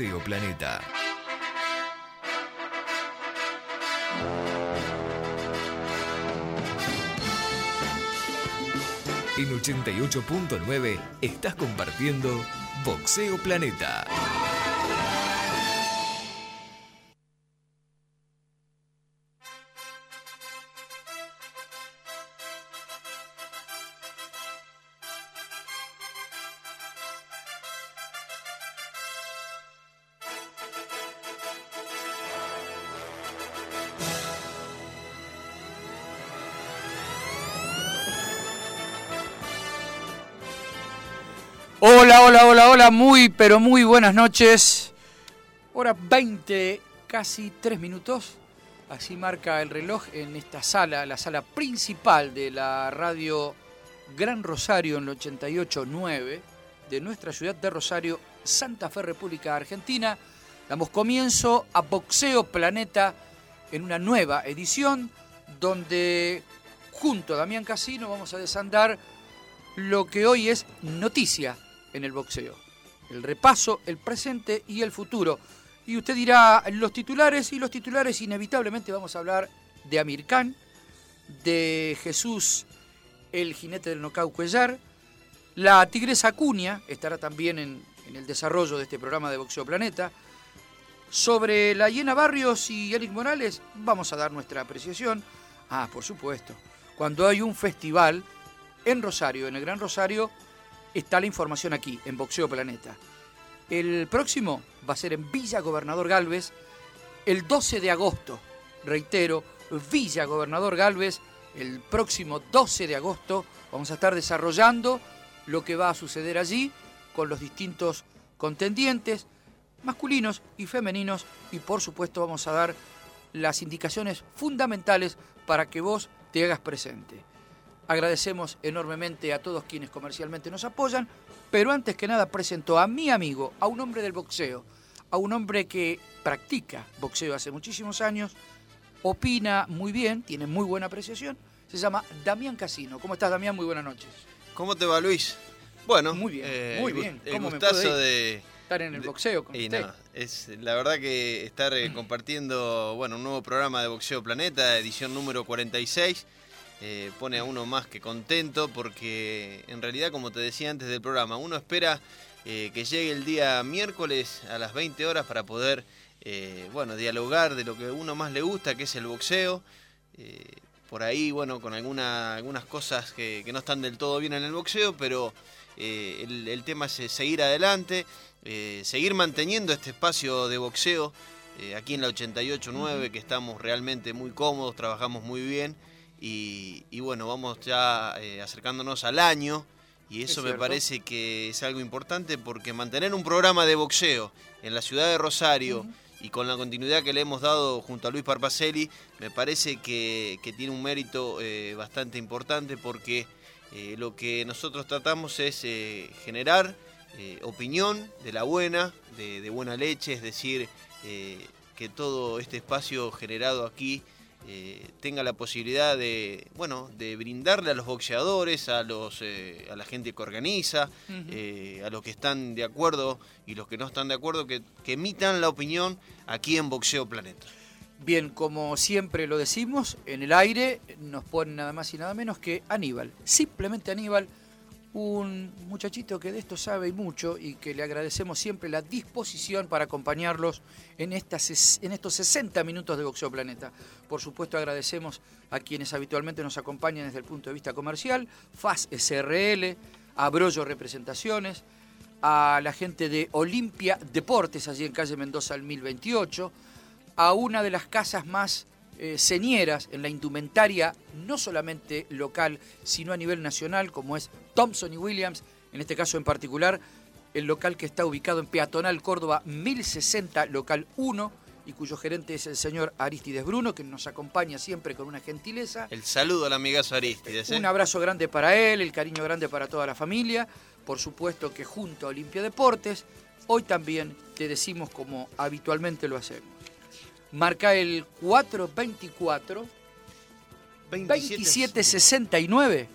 Boxeo Planeta. En 88.9 estás compartiendo Boxeo Planeta. Hola, hola, hola, hola, muy, pero muy buenas noches. Hora 20, casi 3 minutos. Así marca el reloj en esta sala, la sala principal de la radio Gran Rosario en el 88.9 de nuestra ciudad de Rosario, Santa Fe, República Argentina. Damos comienzo a Boxeo Planeta en una nueva edición donde junto a Damián Casino vamos a desandar lo que hoy es noticia en el boxeo. El repaso, el presente y el futuro. Y usted dirá los titulares y los titulares inevitablemente vamos a hablar de Amir Khan, de Jesús el jinete del Nocau Cuellar, la tigresa Cuña estará también en, en, el desarrollo de este programa de Boxeo Planeta. Sobre la Hiena Barrios y Eric Morales vamos a dar nuestra apreciación. Ah, por supuesto. Cuando hay un festival en Rosario, en el Gran Rosario, está la información aquí, en Boxeo Planeta. El próximo va a ser en Villa Gobernador Galvez, el 12 de agosto. Reitero, Villa Gobernador Galvez, el próximo 12 de agosto vamos a estar desarrollando lo que va a suceder allí con los distintos contendientes, masculinos y femeninos, y por supuesto vamos a dar las indicaciones fundamentales para que vos te hagas presente. Agradecemos enormemente a todos quienes comercialmente nos apoyan, pero antes que nada presento a mi amigo, a un hombre del boxeo, a un hombre que practica boxeo hace muchísimos años, opina muy bien, tiene muy buena apreciación, se llama Damián Casino. ¿Cómo estás, Damián? Muy buenas noches. ¿Cómo te va, Luis? Bueno, muy bien, eh, muy bien. El gustazo de estar en el boxeo con y usted. No, es la verdad que estar eh, compartiendo, bueno, un nuevo programa de Boxeo Planeta, edición número 46. Eh, pone a uno más que contento porque en realidad, como te decía antes del programa, uno espera eh, que llegue el día miércoles a las 20 horas para poder, eh, bueno, dialogar de lo que a uno más le gusta, que es el boxeo. por ahí, bueno, con alguna, algunas cosas que, que, no están del todo bien en el boxeo, pero el, el, tema es seguir adelante, seguir manteniendo este espacio de boxeo aquí en la 88.9, que estamos realmente muy cómodos, trabajamos muy bien. Y, y, bueno, vamos ya eh, acercándonos al año y eso me parece que es algo importante porque mantener un programa de boxeo en la ciudad de Rosario uh -huh. y con la continuidad que le hemos dado junto a Luis Parpacelli, me parece que, que tiene un mérito eh, bastante importante porque eh, lo que nosotros tratamos es eh, generar opinión de la buena, de, de, buena leche, es decir, que todo este espacio generado aquí eh, tenga la posibilidad de, bueno, de brindarle a los boxeadores, a, los, eh, a la gente que organiza, uh -huh. eh, a los que están de acuerdo y los que no están de acuerdo, que, que emitan la opinión aquí en Boxeo Planeta. Bien, como siempre lo decimos, en el aire nos pone nada más y nada menos que Aníbal. Simplemente Aníbal, un muchachito que de esto sabe y mucho y que le agradecemos siempre la disposición para acompañarlos en, estas, en estos 60 minutos de Boxeo Planeta. Por supuesto agradecemos a quienes habitualmente nos acompañan desde el punto de vista comercial, FAS SRL, a Brollo Representaciones, a la gente de Olimpia Deportes, allí en calle Mendoza al 1028, a una de las casas más eh, señeras en la indumentaria, no solamente local, sino a nivel nacional, como es Thompson y Williams, en este caso en particular, el local que está ubicado en Peatonal Córdoba 1060, local 1, y cuyo gerente es el señor Aristides Bruno, que nos acompaña siempre con una gentileza. El saludo al amigazo Aristides. ¿eh? Un abrazo grande para él, el cariño grande para toda la familia. Por supuesto que junto a Olimpia Deportes, hoy también te decimos como habitualmente lo hacemos. Marca el 424 2769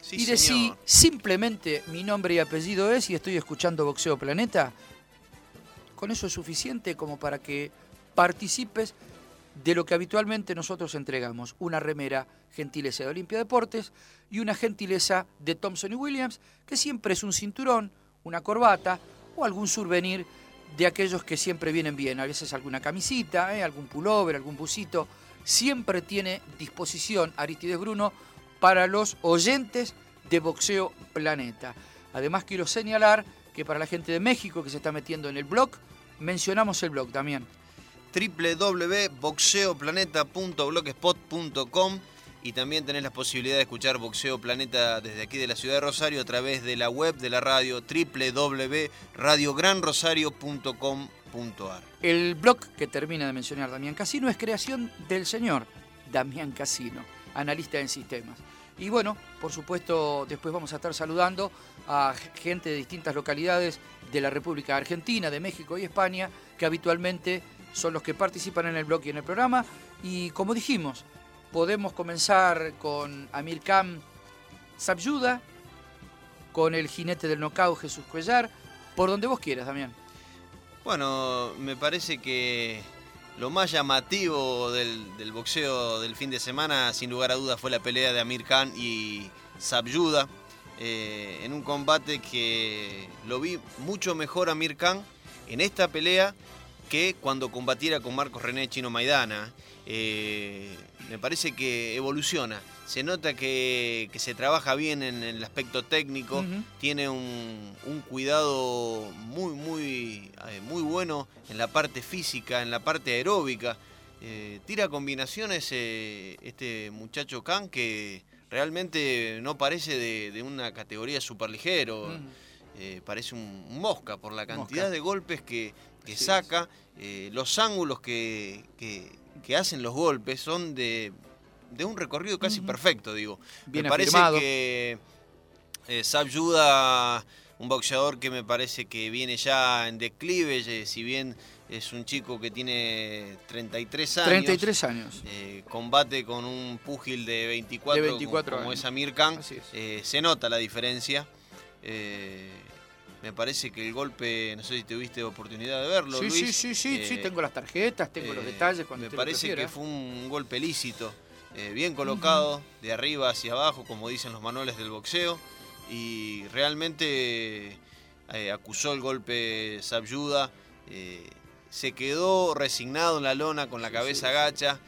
Sí, y decí señor. simplemente mi nombre y apellido es y estoy escuchando Boxeo Planeta. Con eso es suficiente como para que participes de lo que habitualmente nosotros entregamos. Una remera gentileza de Olimpia Deportes y una gentileza de Thompson y Williams, que siempre es un cinturón, una corbata o algún souvenir de aquellos que siempre vienen bien. A veces alguna camisita, ¿eh? algún pullover, algún busito. Siempre tiene disposición Aristides Bruno para los oyentes de Boxeo Planeta. Además quiero señalar que para la gente de México que se está metiendo en el blog, mencionamos el blog también. www.boxeoplaneta.blogspot.com y también tenés la posibilidad de escuchar Boxeo Planeta desde aquí de la ciudad de Rosario a través de la web de la radio www.radiogranrosario.com.ar. El blog que termina de mencionar Damián Casino es creación del señor Damián Casino, analista en sistemas. Y bueno, por supuesto, después vamos a estar saludando a gente de distintas localidades de la República Argentina, de México y España, que habitualmente son los que participan en el blog y en el programa. Y como dijimos, podemos comenzar con Amir Khan Sabyuda, con el jinete del knockout Jesús Cuellar, por donde vos quieras, Damián. Bueno, me parece que lo más llamativo del, del boxeo del fin de semana, sin lugar a dudas, fue la pelea de Amir Khan y Sabyuda. eh, en un combate que lo vi mucho mejor a Amir Khan en esta pelea que cuando combatiera con Marcos René Chino Maidana. Eh, me parece que evoluciona. Se nota que, que se trabaja bien en el aspecto técnico tiene un, un cuidado muy, muy, eh, muy bueno en la parte física, en la parte aeróbica. Eh, tira combinaciones eh, este muchacho Khan que realmente no parece de, de una categoría superligero. Eh, parece un, mosca por la cantidad Mosca. de golpes que, saca, eh, los ángulos que, que- que hacen los golpes son de, de un recorrido casi perfecto, digo. Bien me parece afirmado. que eh, Sab Yuda, un boxeador que me parece que viene ya en declive, eh, si bien es un chico que tiene 33 años. 33 años. eh, combate con un púgil de 24, De 24 como, es Amir Khan. Es. Eh, se nota la diferencia. Eh, me parece que el golpe, no sé si tuviste oportunidad de verlo. Sí, Luis, sí, sí, sí, sí, eh, tengo las tarjetas, tengo los eh, detalles cuando Me lo parece que fue un golpe lícito, eh, bien colocado, de arriba hacia abajo, como dicen los manuales del boxeo, y realmente acusó el golpe Sabyuda, se quedó resignado en la lona con la Sí, cabeza sí, gacha.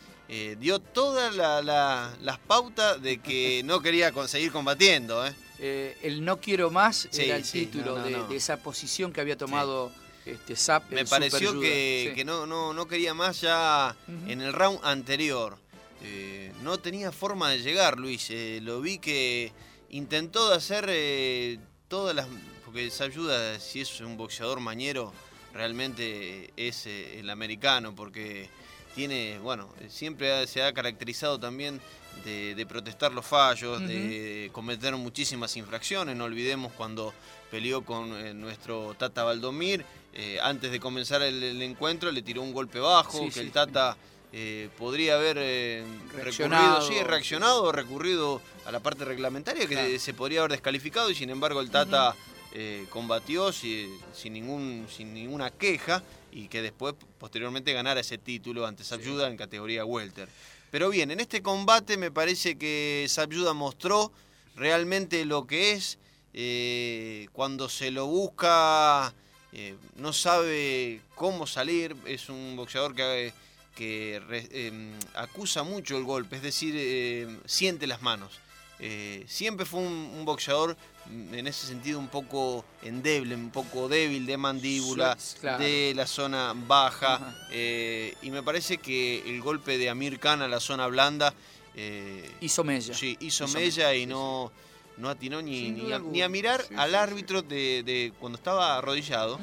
dio todas la- la- las pautas de que no quería conseguir combatiendo. ¿eh? Eh, el no quiero más Sí, era el sí, título no, no, de, no. de esa posición que había tomado este Zap. Me pareció Super que. Sí. que no, no, no quería más ya en el round anterior. Eh, no tenía forma de llegar, Luis. Eh, lo vi que intentó de hacer todas las... Porque esa ayuda, si es un boxeador mañero, realmente es el americano, porque tiene, bueno, eh, siempre ha- se ha caracterizado también de, de protestar los fallos, de cometer muchísimas infracciones. No olvidemos cuando peleó con eh, nuestro Tata Valdomir, eh, antes de comenzar el, el encuentro le tiró un golpe bajo, Sí, que sí. el Tata eh, podría haber eh, Reaccionado. recurrido, sí, reaccionado o recurrido a la parte reglamentaria que Claro. se podría haber descalificado y sin embargo el Tata eh, combatió si- sin, ningún, sin ninguna queja y que después posteriormente ganara ese título ante Sabyuda en categoría welter. Pero bien, en este combate me parece que Sabyuda mostró realmente lo que es eh, cuando se lo busca, eh, no sabe cómo salir, es un boxeador que, que eh, acusa mucho el golpe, es decir, eh, siente las manos. Eh, siempre fue un, un boxeador mm, en ese sentido un poco endeble, un poco débil de mandíbula, claro. de la zona baja. Eh, y me parece que el golpe de Amir Khan a la zona blanda eh, Hizo mella. sí, hizo Hizo mella mella, y no, no atinó ni, ni, a, ni a mirar Sí, al árbitro de, de cuando estaba arrodillado.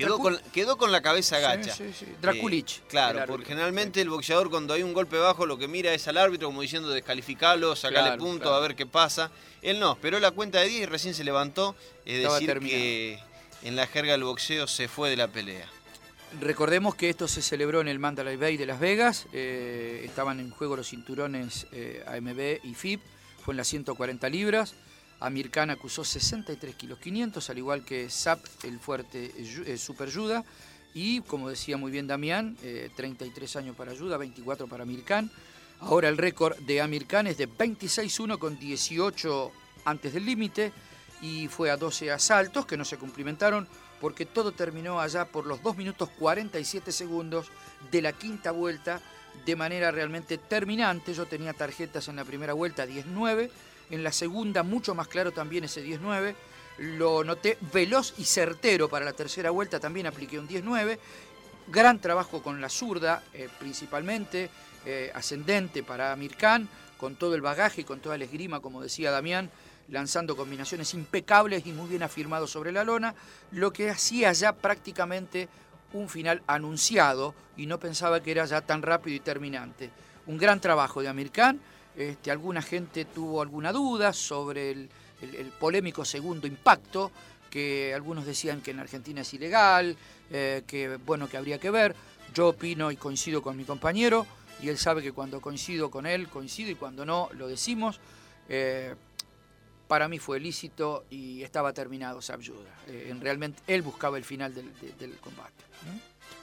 Quedó Dracu- con, quedó con la cabeza gacha. Sí, sí, sí. Draculich, Eh, claro, el porque generalmente el boxeador cuando hay un golpe bajo lo que mira es al árbitro como diciendo descalificarlo, sacarle Claro, punto, claro. a ver qué pasa. Él no, esperó la cuenta de 10 y recién se levantó. Es Estaba decir, terminado. que en la jerga del boxeo se fue de la pelea. Recordemos que esto se celebró en el Mandalay Bay de Las Vegas. eh, estaban en juego los cinturones eh, AMB y FIB. Fue en las 140 libras. Amir Khan acusó 63 kilos 500, al igual que Zap, el fuerte eh, Super Yuda. Y, como decía muy bien Damián, eh, 33 años para Yuda, 24 para Amir Khan. Ahora el récord de Amir Khan es de 26-1 con 18 antes del límite y fue a 12 asaltos que no se cumplimentaron porque todo terminó allá por los 2 minutos 47 segundos de la quinta vuelta de manera realmente terminante. Yo tenía tarjetas en la primera vuelta 19, en la segunda mucho más claro también ese 19. Lo noté veloz y certero para la tercera vuelta, también apliqué un 19. Gran trabajo con la zurda, eh, principalmente, eh, ascendente para Amir Khan, con todo el bagaje y con toda la esgrima, como decía Damián, lanzando combinaciones impecables y muy bien afirmado sobre la lona, lo que hacía ya prácticamente un final anunciado y no pensaba que era ya tan rápido y terminante. Un gran trabajo de Amir Khan, este, alguna gente tuvo alguna duda sobre el, polémico segundo impacto, que algunos decían que en Argentina es ilegal, eh, que bueno, que habría que ver. Yo opino y coincido con mi compañero, y él sabe que cuando coincido con él, coincido, y cuando no, lo decimos. Eh, para mí fue lícito y estaba terminado Sabyuda. Eh, en realmente él buscaba el final del, de- del combate.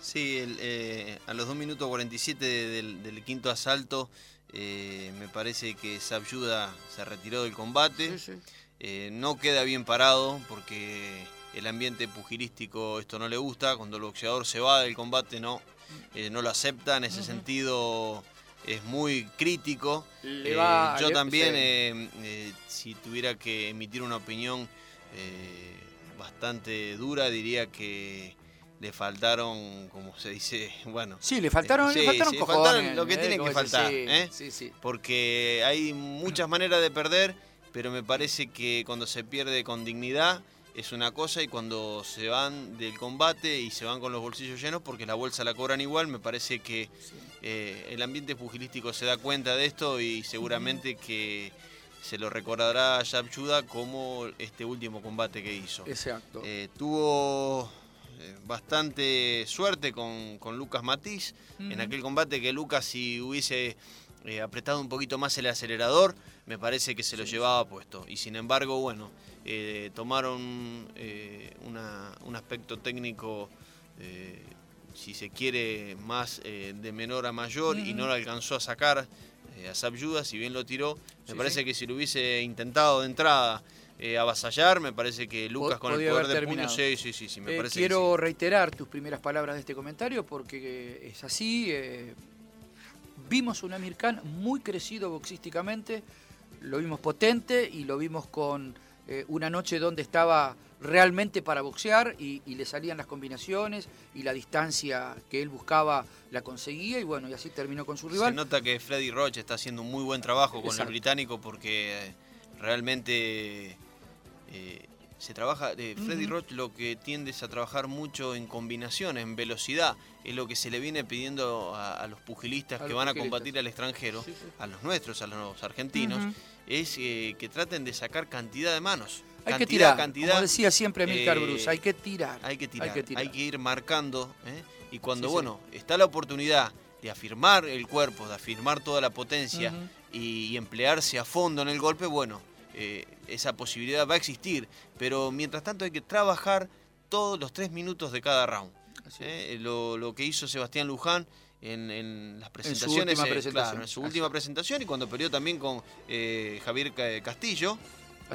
Sí, eh, a los 2 minutos 47 del, del quinto asalto, eh, me parece que Sabyuda se retiró del combate. Sí, sí. Eh, no queda bien parado porque el ambiente pugilístico esto no le gusta. Cuando el boxeador se va del combate no, eh, no lo acepta. En ese sentido es muy crítico. Va- yo también, sí. si tuviera que emitir una opinión bastante dura, diría que le faltaron, como se dice, bueno, Sí, le faltaron, Sí, le faltaron sí, cojones. faltaron lo que ¿eh? tiene que faltar, sí, ¿eh? Sí, porque hay muchas maneras de perder, pero me parece que cuando se pierde con dignidad es una cosa y cuando se van del combate y se van con los bolsillos llenos porque la bolsa la cobran igual, me parece que eh, el ambiente pugilístico se da cuenta de esto y seguramente que se lo recordará a Yuda como este último combate que hizo. Exacto. Eh, tuvo eh, bastante suerte con, con Lucas Matiz en aquel combate que Lucas si hubiese eh, apretado un poquito más el acelerador, me parece que se lo llevaba puesto. Y sin embargo, bueno, eh, tomaron eh, una- un aspecto técnico, eh, si se quiere, más eh, de menor a mayor y no lo alcanzó a sacar eh, a Sabyuda, si bien lo tiró. Me Sí, parece que si lo hubiese intentado de entrada eh, avasallar, me parece que Lucas con el poder de puño, terminado. sí, sí, sí, sí, me Eh, parece que quiero reiterar tus primeras palabras de este comentario porque eh, es así. eh, vimos un Amir Khan muy crecido boxísticamente, lo vimos potente y lo vimos con una noche donde estaba realmente para boxear y, y le salían las combinaciones y la distancia que él buscaba la conseguía y bueno, y así terminó con su Se rival. nota que Freddy Roach está haciendo un muy buen trabajo con Exacto. el británico porque realmente eh, se trabaja. eh, Freddy. Roach lo que tiende es a trabajar mucho en combinaciones, en velocidad. Es lo que se le viene pidiendo a, a los pugilistas A que los van a combatir al extranjero, Sí, sí. a los nuestros, a los argentinos, es eh, que traten de sacar cantidad de manos. Hay cantidad, que tirar, cantidad. como decía siempre Emilcar eh, Bruce, hay que tirar. Hay que tirar, Hay que tirar. ir marcando. ¿eh? Y cuando, Sí, bueno, está la oportunidad de afirmar el cuerpo, de afirmar toda la potencia y emplearse a fondo en el golpe, bueno, eh, esa posibilidad va a existir. Pero mientras tanto hay que trabajar todos los tres minutos de cada round. ¿eh? Lo, lo que hizo Sebastián Luján en, en las presentaciones. última eh, presentación. claro, en su última es. presentación y cuando peleó también con Javier Ca- Castillo.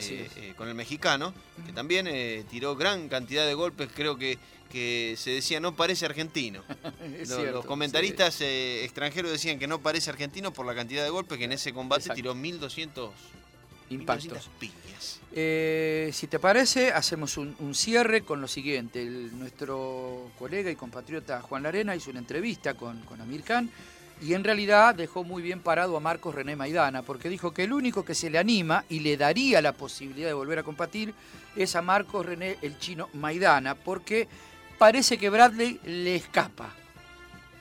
Eh, eh, con el mexicano, que también eh, tiró gran cantidad de golpes, creo que, que se decía no parece argentino. Cierto, los comentaristas extranjeros decían que no parece argentino por la cantidad de golpes que en ese combate Exacto. tiró 1200, sí, impactos. 1200 piñas. Eh, si te parece, hacemos un, un cierre con lo siguiente. El- nuestro colega y compatriota Juan Larena hizo una entrevista con, con Amir Khan Y en realidad dejó muy bien parado a Marcos René Maidana, porque dijo que el único que se le anima y le daría la posibilidad de volver a competir es a Marcos René el chino Maidana, porque parece que Bradley le escapa,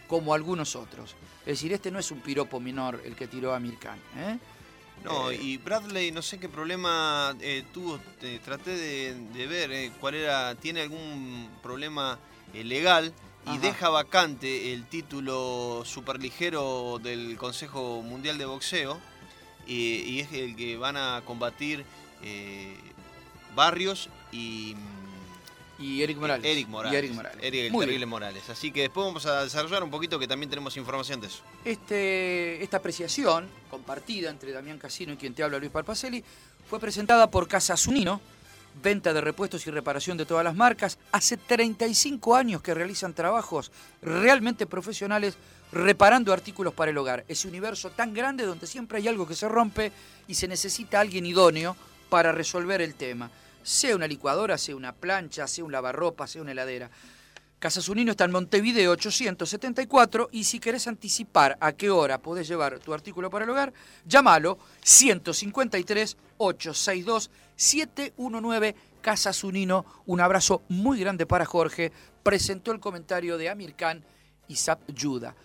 como algunos otros. Es decir, este no es un piropo menor el que tiró a Mirkan. ¿eh? No, Eh, y Bradley, no sé qué problema eh, tuvo, eh, traté de, de ver eh, cuál era, tiene algún problema legal y Ajá. deja vacante el título superligero del Consejo Mundial de Boxeo y, y es el que van a combatir eh, Barrios y mm, Y Eric Morales. Eric Morales. Y Eric Morales. Eric el Muy terrible bien. Morales. Así que después vamos a desarrollar un poquito que también tenemos información de eso. Este, esta apreciación, compartida entre Damián Casino y quien te habla Luis Parpacelli, fue presentada por Casa Zunino, venta de repuestos y reparación de todas las marcas. Hace 35 años que realizan trabajos realmente profesionales reparando artículos para el hogar. Ese universo tan grande donde siempre hay algo que se rompe y se necesita alguien idóneo para resolver el tema. Sea una licuadora, sea una plancha, sea un lavarropa, sea una heladera. Casa Zunino está en Montevideo 874 y si querés anticipar a qué hora podés llevar tu artículo para el hogar, llámalo 153 862 719 Casa Zunino. Un abrazo muy grande para Jorge. Presentó el comentario de Amir Khan y Zap Yuda.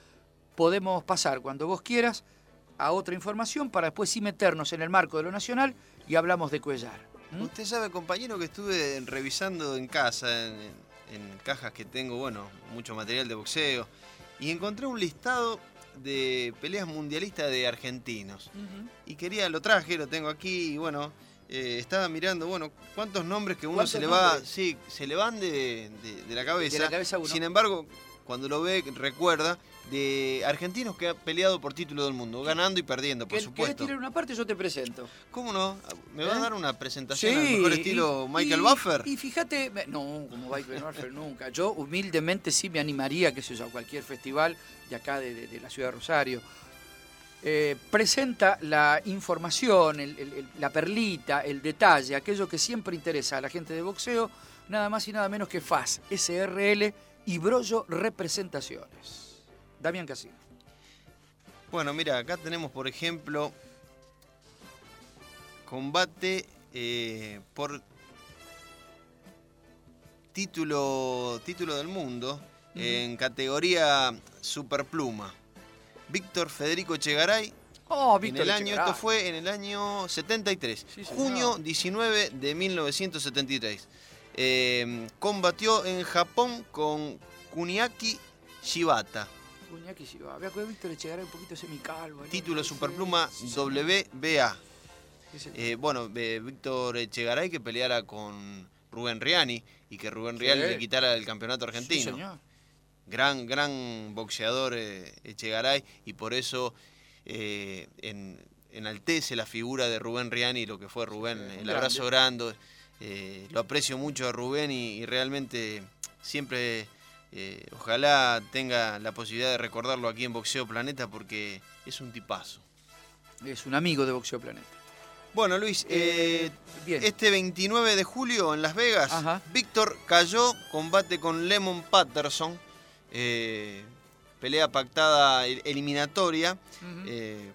Podemos pasar cuando vos quieras a otra información para después sí meternos en el marco de lo nacional y hablamos de Cuellar. ¿Mm? Usted sabe, compañero, que estuve revisando en casa, en, en cajas que tengo, bueno, mucho material de boxeo, y encontré un listado de peleas mundialistas de argentinos. Y quería, lo traje, lo tengo aquí, y bueno, eh, estaba mirando, bueno, cuántos nombres que uno ¿Cuántos se le va, nombres? sí, se le van de, de- de la cabeza. De la cabeza uno. Sin embargo, cuando lo ve, recuerda de argentinos que han peleado por título del mundo, ganando y perdiendo, por ¿Quer- ¿Querés supuesto. tirar una parte? Yo te presento. ¿Cómo no? ¿Me va ¿Eh? a dar una presentación al mejor estilo y- Michael y- Buffer? Y fíjate, no, como Michael Buffer nunca. Yo humildemente sí me animaría, qué sé yo, a cualquier festival de acá de, de- de la ciudad de Rosario. Eh, presenta la información, el- el- el- la perlita, el detalle, aquello que siempre interesa a la gente de boxeo, nada más y nada menos que FAS, SRL y Brollo Representaciones. Damián Casino. Bueno, mira, acá tenemos, por ejemplo, combate eh, por título, título del mundo en categoría superpluma. Víctor Federico Echegaray, Oh, en Víctor el año, esto fue en el año 73, Sí, junio 19 de 1973. Eh, combatió en Japón con Kuniaki Shibata. Sí, va. Vea que Víctor Echegaray un poquito semicalvo. ¿no? Título Sí, Superpluma sí, sí. WBA. Eh, bueno, eh, Víctor Echegaray que peleara con Rubén Riani y que Rubén Sí. Riani le quitara el campeonato Sí, argentino. señor. gran, gran boxeador eh, Echegaray y por eso eh, en- enaltece la figura de Rubén Riani y lo que fue Rubén. Sí, el abrazo grande. Eh, lo aprecio mucho a Rubén y, y realmente siempre eh, ojalá tenga la posibilidad de recordarlo aquí en Boxeo Planeta porque es un tipazo. Es un amigo de Boxeo Planeta. Bueno, Luis, eh, bien. este 29 de julio en Las Vegas, Ajá. Víctor cayó, combate con Lemon Patterson, pelea pactada el- eliminatoria,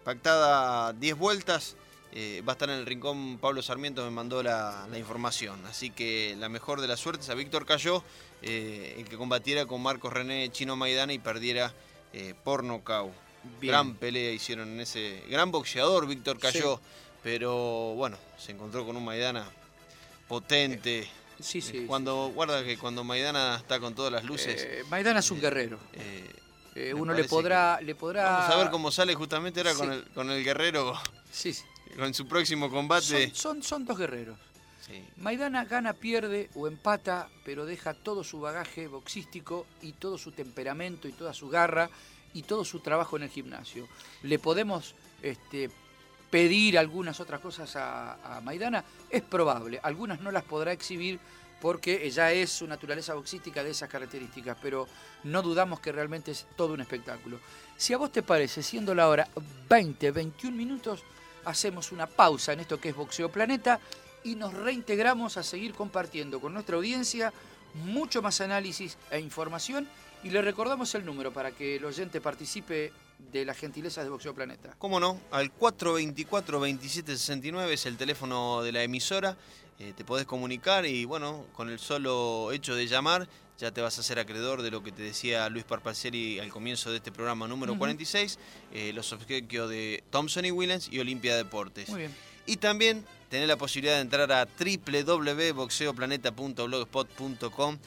pactada 10 vueltas. Eh, va a estar en el rincón Pablo Sarmiento, me mandó la, la información. Así que la mejor de las suertes a Víctor cayó, eh, el que combatiera con Marcos René Chino Maidana y perdiera eh, por nocaut. Gran pelea hicieron en ese. Gran boxeador, Víctor cayó. Pero bueno, se encontró con un Maidana potente. Sí, Eh, sí. cuando, guarda que cuando Maidana está con todas las luces. Maidana es un guerrero. uno le podrá, le podrá. Vamos a ver cómo sale justamente ahora con, Sí. el, con el guerrero, Sí, sí. Con su próximo combate. Son, son, son dos guerreros. Sí. Maidana gana, pierde o empata, pero deja todo su bagaje boxístico y todo su temperamento y toda su garra y todo su trabajo en el gimnasio. ¿Le podemos este, pedir algunas otras cosas a, a Maidana? Es probable. Algunas no las podrá exhibir porque ya es su naturaleza boxística de esas características, pero no dudamos que realmente es todo un espectáculo. Si a vos te parece, siendo la hora 20, 21 minutos, hacemos una pausa en esto que es Boxeo Planeta y nos reintegramos a seguir compartiendo con nuestra audiencia mucho más análisis e información. Y le recordamos el número para que el oyente participe de las gentilezas de Boxeo Planeta. ¿Cómo no? Al 424-2769 es el teléfono de la emisora. Eh, te podés comunicar y bueno, con el solo hecho de llamar ya te vas a hacer acreedor de lo que te decía Luis Parpaceri al comienzo de este programa número 46, eh, los obsequios de Thompson y Williams y Olimpia Deportes. Muy bien. Y también tener la posibilidad de entrar a www.boxeoplaneta.blogspot.com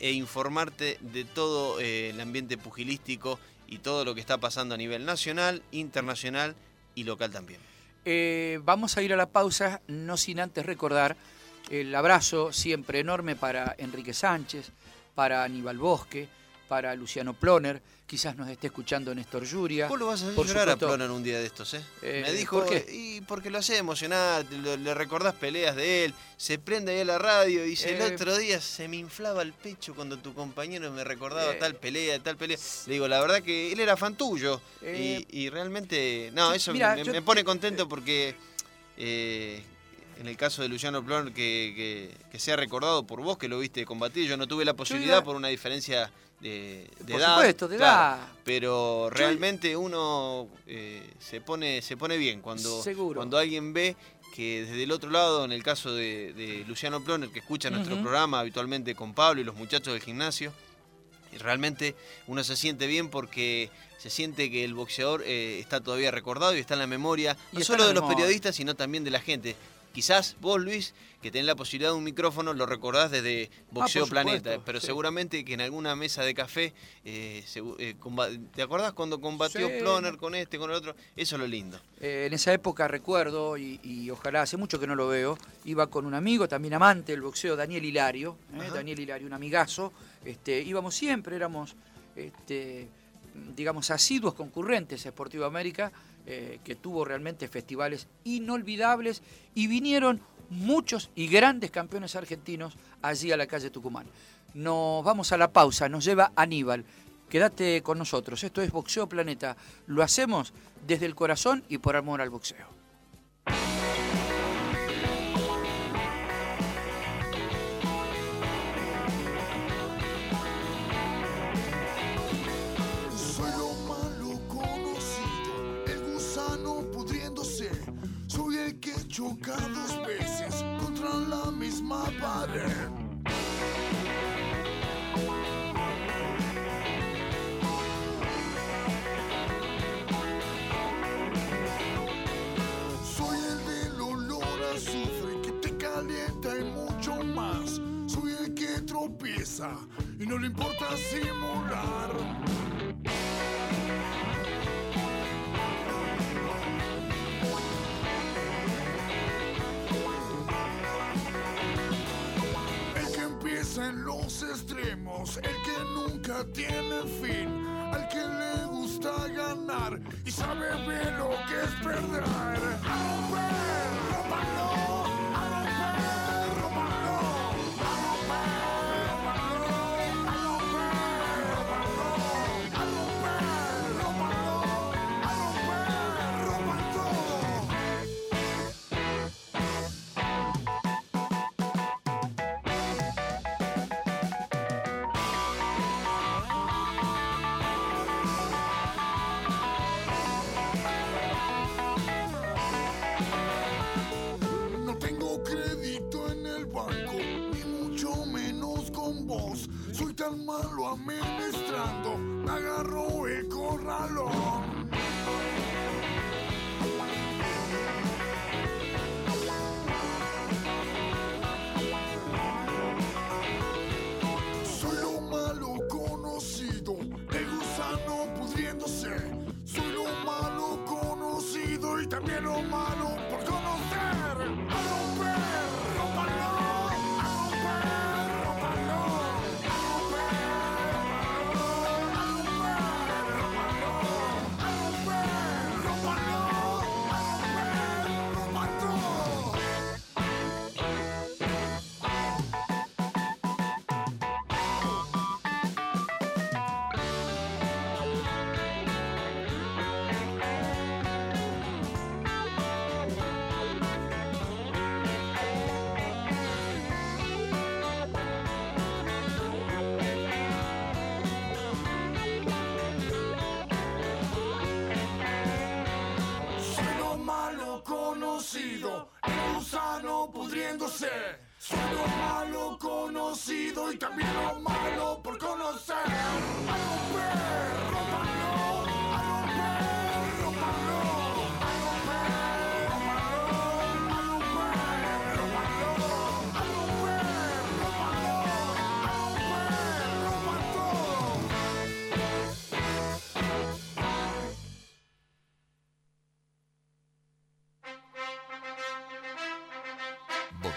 e informarte de todo eh, el ambiente pugilístico y todo lo que está pasando a nivel nacional, internacional y local también. Eh, vamos a ir a la pausa, no sin antes recordar el abrazo siempre enorme para Enrique Sánchez, para Aníbal Bosque, para Luciano Ploner, quizás nos esté escuchando Néstor Yuria. Vos lo vas a hacer llorar a Ploner un día de estos, ¿eh? Eh, Me dijo, ¿por qué? y porque lo hace emocionar, lo- le recordás peleas de él, se prende ahí a la radio y dice, Eh. el otro día se me inflaba el pecho cuando tu compañero me recordaba Eh. tal pelea, tal pelea. Le digo, la verdad que él era fan tuyo Eh. y, y realmente, no, eso me, yo- me pone contento porque... eh, en el caso de Luciano Ploner, que, que, que sea recordado por vos, que lo viste combatir. Yo no tuve la posibilidad iba- por una diferencia de, de Por edad. supuesto, de claro, edad. Pero realmente uno eh, se, pone, se pone bien cuando, Seguro. cuando alguien ve que desde el otro lado, en el caso de, de Luciano Ploner, que escucha nuestro programa habitualmente con Pablo y los muchachos del gimnasio, y realmente uno se siente bien porque se siente que el boxeador eh, está todavía recordado y está en la memoria, no solo de los periodistas, sino también de la gente. Quizás vos, Luis, que tenés la posibilidad de un micrófono, lo recordás desde Boxeo Ah, por Planeta, supuesto, pero sí. seguramente que en alguna mesa de café, eh, eh, ¿te acordás cuando combatió Sí. Ploner con este, con el otro? Eso es lo lindo. Eh, en esa época recuerdo, y, y ojalá hace mucho que no lo veo, iba con un amigo, también amante del boxeo, Daniel Hilario, ¿eh? Daniel Hilario, un amigazo. Este, íbamos siempre, éramos, este, digamos, asiduos concurrentes a Sportivo América, eh, que tuvo realmente festivales inolvidables y vinieron muchos y grandes campeones argentinos allí a la calle Tucumán. Nos vamos a la pausa, nos lleva Aníbal. Quédate con nosotros, esto es Boxeo Planeta. Lo hacemos desde el corazón y por amor al boxeo. Choca dos veces contra la misma pared. Soy el del olor azufre que te calienta y mucho más. Soy el que tropieza y no le importa simular. Los extremos, el que nunca tiene fin, al que le gusta ganar y sabe bien lo que es perder. agarró.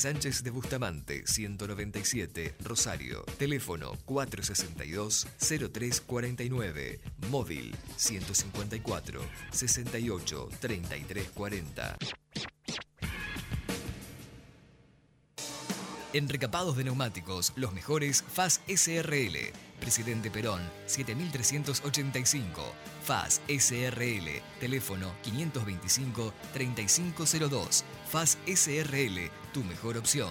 Sánchez de Bustamante, 197, Rosario. Teléfono 462-0349. Móvil 154-68-3340. En recapados de neumáticos, los mejores FAS SRL. Presidente Perón, 7385. FAS SRL. Teléfono 525-3502. FAS SRL, tu mejor opción.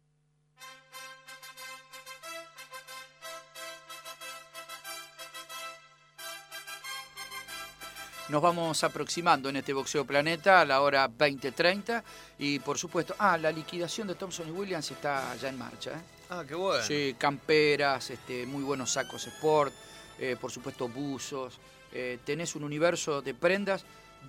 Nos vamos aproximando en este Boxeo Planeta a la hora 20.30 y por supuesto, ah, la liquidación de Thompson y Williams está ya en marcha. ¿eh? Ah, qué bueno. Sí, camperas, este, muy buenos sacos sport, eh, por supuesto buzos. eh, tenés un universo de prendas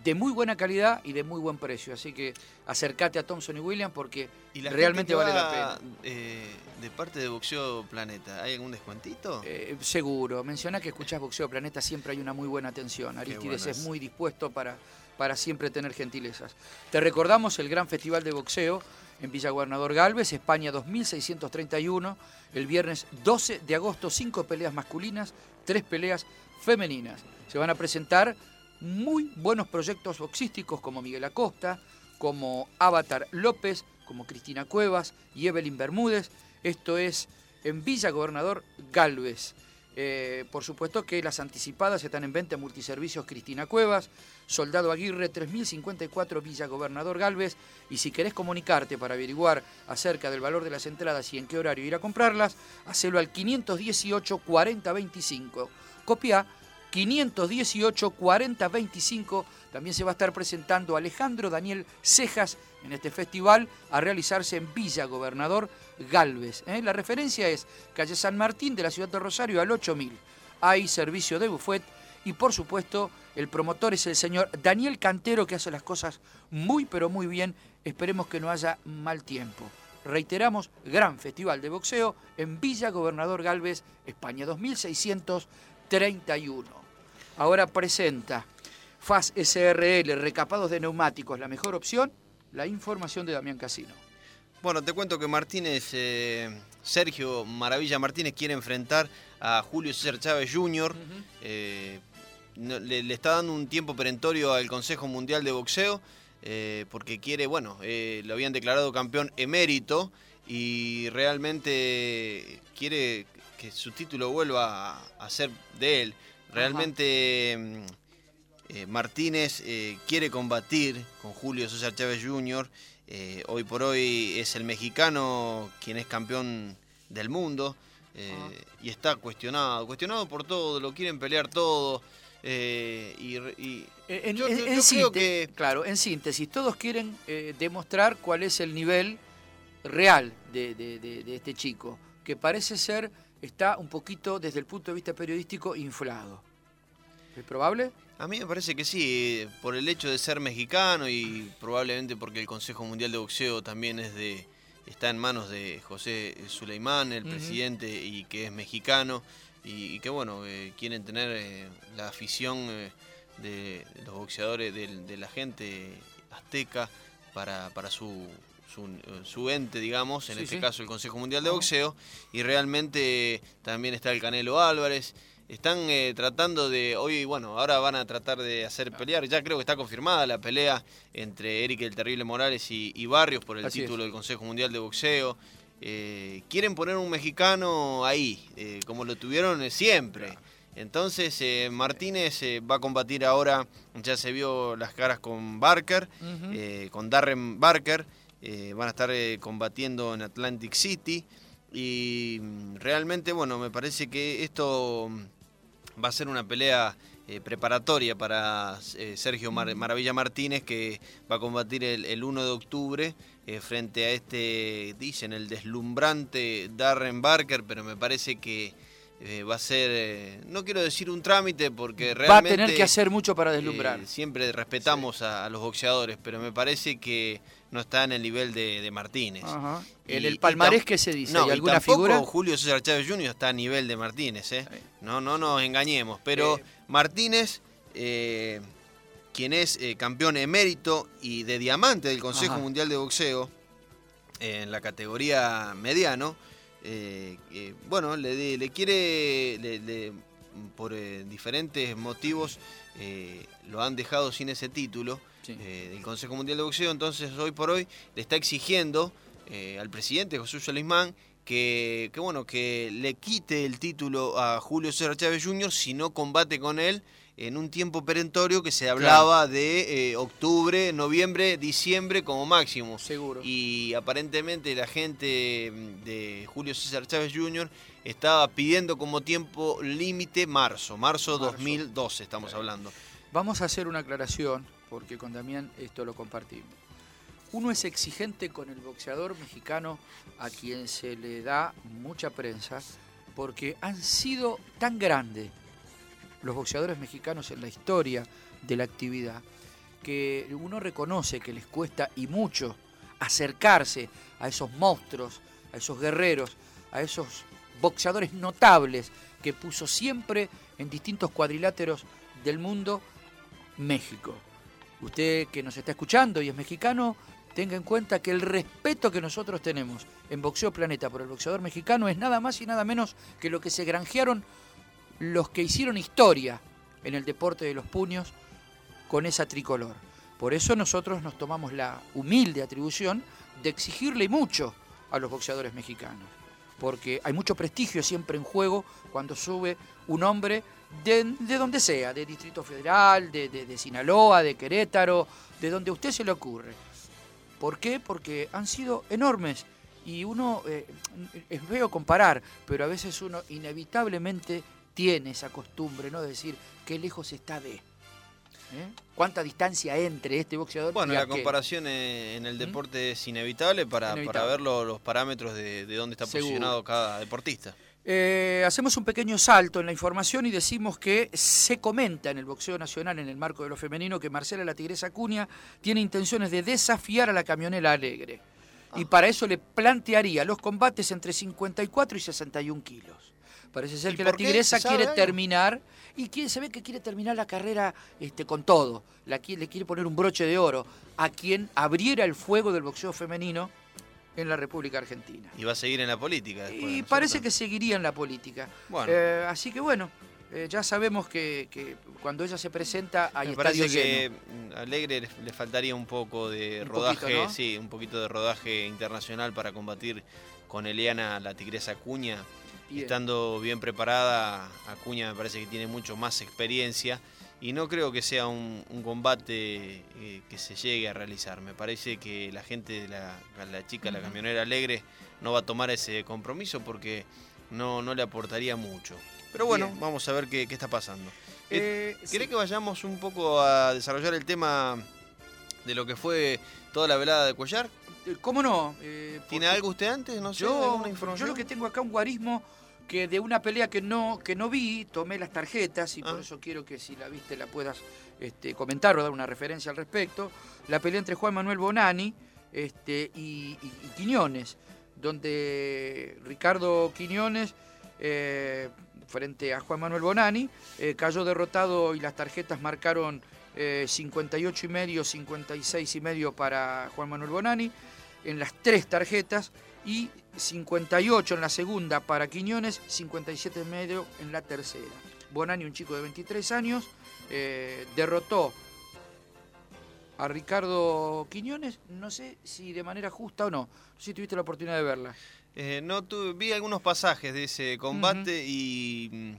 de muy buena calidad y de muy buen precio. Así que acércate a Thompson y Williams porque ¿Y la realmente vale la pena. eh, de parte de Boxeo Planeta, ¿hay algún descuentito? Eh, seguro, menciona que escuchás Boxeo Planeta, siempre hay una muy buena atención. Aristides es muy dispuesto para, para siempre tener gentilezas. Te recordamos el gran festival de boxeo en Villa Gobernador Galvez, España 2631, el viernes 12 de agosto, cinco peleas masculinas, tres peleas femeninas. Se van a presentar muy buenos proyectos boxísticos como Miguel Acosta, como Avatar López, como Cristina Cuevas y Evelyn Bermúdez. Esto es en Villa Gobernador Galvez. Eh, por supuesto que las anticipadas están en venta en Multiservicios Cristina Cuevas, Soldado Aguirre 3054 Villa Gobernador Galvez. Y si querés comunicarte para averiguar acerca del valor de las entradas y en qué horario ir a comprarlas, hacelo al 518 4025. Copia 518 4025. También se va a estar presentando Alejandro Daniel Cejas en este festival a realizarse en Villa Gobernador Galvez. ¿eh? La referencia es calle San Martín de la ciudad de Rosario al 8000. Hay servicio de buffet y por supuesto el promotor es el señor Daniel Cantero que hace las cosas muy pero muy bien. Esperemos que no haya mal tiempo. Reiteramos, gran festival de boxeo en Villa Gobernador Galvez, España 2631. Ahora presenta FAS SRL, recapados de neumáticos, la mejor opción, la información de Damián Casino. Bueno, te cuento que Martínez, eh, Sergio Maravilla Martínez quiere enfrentar a Julio César Chávez Jr. Eh, no- le, le está dando un tiempo perentorio al Consejo Mundial de Boxeo eh, porque quiere, bueno, lo habían declarado campeón emérito y realmente quiere que su título vuelva a, a ser de él. Realmente mm, eh, Martínez eh, quiere combatir con Julio César Chávez Jr. Eh, hoy por hoy es el mexicano quien es campeón del mundo y está cuestionado, cuestionado por todo, lo quieren pelear todo. y, en, yo, creo que... Claro, en síntesis, todos quieren demostrar cuál es el nivel real de este chico, que parece ser está un poquito, desde el punto de vista periodístico, inflado. ¿Es probable? A mí me parece que sí, por el hecho de ser mexicano y probablemente porque el Consejo Mundial de Boxeo también es de está en manos de José Suleimán, el presidente, y que es mexicano, y, que bueno, eh, quieren tener eh, la afición eh, de, los boxeadores, de, la gente azteca para, para su, su, ente, digamos, en este caso el Consejo Mundial de Boxeo, y realmente también está el Canelo Álvarez. Están eh, tratando de, hoy, bueno, ahora van a tratar de hacer pelear, ya creo que está confirmada la pelea entre Eric el Terrible Morales y, Barrios por el título del Consejo Mundial de Boxeo. Eh, quieren poner un mexicano ahí, eh, como lo tuvieron siempre. Entonces Martínez va a combatir ahora, ya se vio las caras con Barker, con Darren Barker. Eh, van a estar eh, combatiendo en Atlantic City. Y realmente, bueno, me parece que esto va a ser una pelea eh, preparatoria para Sergio Maravilla Martínez que va a combatir el, 1 de octubre frente a este, dicen, el deslumbrante Darren Barker, pero me parece que va a ser, no quiero decir un trámite porque realmente... Va a tener que hacer mucho para deslumbrar. siempre respetamos a, los boxeadores, pero me parece que no está en el nivel de, Martínez. ¿En el palmarés qué se dice? No, ¿Hay alguna figura? Julio César Chávez Jr. está a nivel de Martínez, ¿eh? No, no nos engañemos. Pero eh. Martínez, eh, quien es eh, campeón emérito y de diamante del Consejo Mundial de Boxeo, en la categoría mediano, bueno, le, quiere, por diferentes motivos, lo han dejado sin ese título eh, del Consejo Mundial de Boxeo. Entonces, hoy por hoy le está exigiendo eh, al presidente José Solismán que, que, bueno, que le quite el título a Julio César Chávez Jr. si no combate con él en un tiempo perentorio que se hablaba de eh, octubre, noviembre, diciembre como máximo. Seguro. Y aparentemente la gente mm, de Julio César Chávez Jr. estaba pidiendo como tiempo límite marzo, marzo, 2012 estamos hablando. Vamos a hacer una aclaración porque con Damián esto lo compartimos. Uno es exigente con el boxeador mexicano a quien se le da mucha prensa porque han sido tan grandes los boxeadores mexicanos en la historia de la actividad que uno reconoce que les cuesta y mucho acercarse a esos monstruos, a esos guerreros, a esos boxeadores notables que puso siempre en distintos cuadriláteros del mundo México usted que nos está escuchando y es mexicano, tenga en cuenta que el respeto que nosotros tenemos en Boxeo Planeta por el boxeador mexicano es nada más y nada menos que lo que se granjearon los que hicieron historia en el deporte de los puños con esa tricolor. Por eso nosotros nos tomamos la humilde atribución de exigirle mucho a los boxeadores mexicanos, porque hay mucho prestigio siempre en juego cuando sube un hombre de, donde sea, de Distrito Federal, de, Sinaloa, de Querétaro, de donde a usted se le ocurre. ¿Por qué? Porque han sido enormes y uno, eh, es feo comparar, pero a veces uno inevitablemente tiene esa costumbre, ¿no? De decir qué lejos está de. ¿eh? ¿Cuánta distancia entre este boxeador Bueno, la comparación en el ¿Mm? deporte es inevitable para, para ver los, parámetros de, dónde está posicionado cada deportista. Eh, hacemos un pequeño salto en la información y decimos que se comenta en el boxeo nacional, en el marco de lo femenino, que Marcela La Tigresa Acuña tiene intenciones de desafiar a la camionera alegre. Y para eso le plantearía los combates entre 54 y 61 kilos. Parece ser que la Tigresa quiere terminar y quiere, se ve que quiere terminar la carrera este, con todo. La, le quiere poner un broche de oro a quien abriera el fuego del boxeo femenino en la República Argentina. Y va a seguir en la política. y parece que seguiría en la política. Eh, así que bueno, eh, ya sabemos que, cuando ella se presenta hay Me parece que mm, Alegre le faltaría un poco de rodaje, sí, un poquito de rodaje internacional para combatir con Eliana la Tigresa Cuña. Bien. estando bien preparada, Acuña me parece que tiene mucho más experiencia y no creo que sea un, un combate eh, que se llegue a realizar. Me parece que la gente de la, la chica, la camionera alegre, no va a tomar ese compromiso porque no, no le aportaría mucho. Pero bueno, Bien. vamos a ver qué, qué está pasando. Eh, ¿Querés sí. que vayamos un poco a desarrollar el tema de lo que fue toda la velada de Cuellar? Eh, ¿Cómo no? Eh, ¿Tiene algo usted antes? No sé, Yo, información. yo lo que tengo acá un guarismo que de una pelea que no, que no vi, tomé las tarjetas y Ah. por eso quiero que si la viste la puedas este, comentar o dar una referencia al respecto. La pelea entre Juan Manuel Bonani este, y, y- y Quiñones, donde Ricardo Quiñones, eh, frente a Juan Manuel Bonani, eh, cayó derrotado y las tarjetas marcaron eh, 58 y medio, 56 y medio para Juan Manuel Bonani en las tres tarjetas y 58 en la segunda para Quiñones, 57 y medio en la tercera. Bonani, un chico de 23 años, eh, derrotó a Ricardo Quiñones, no sé si de manera justa o no, no sé si tuviste la oportunidad de verla. Eh, no tuve- vi algunos pasajes de ese combate y mm,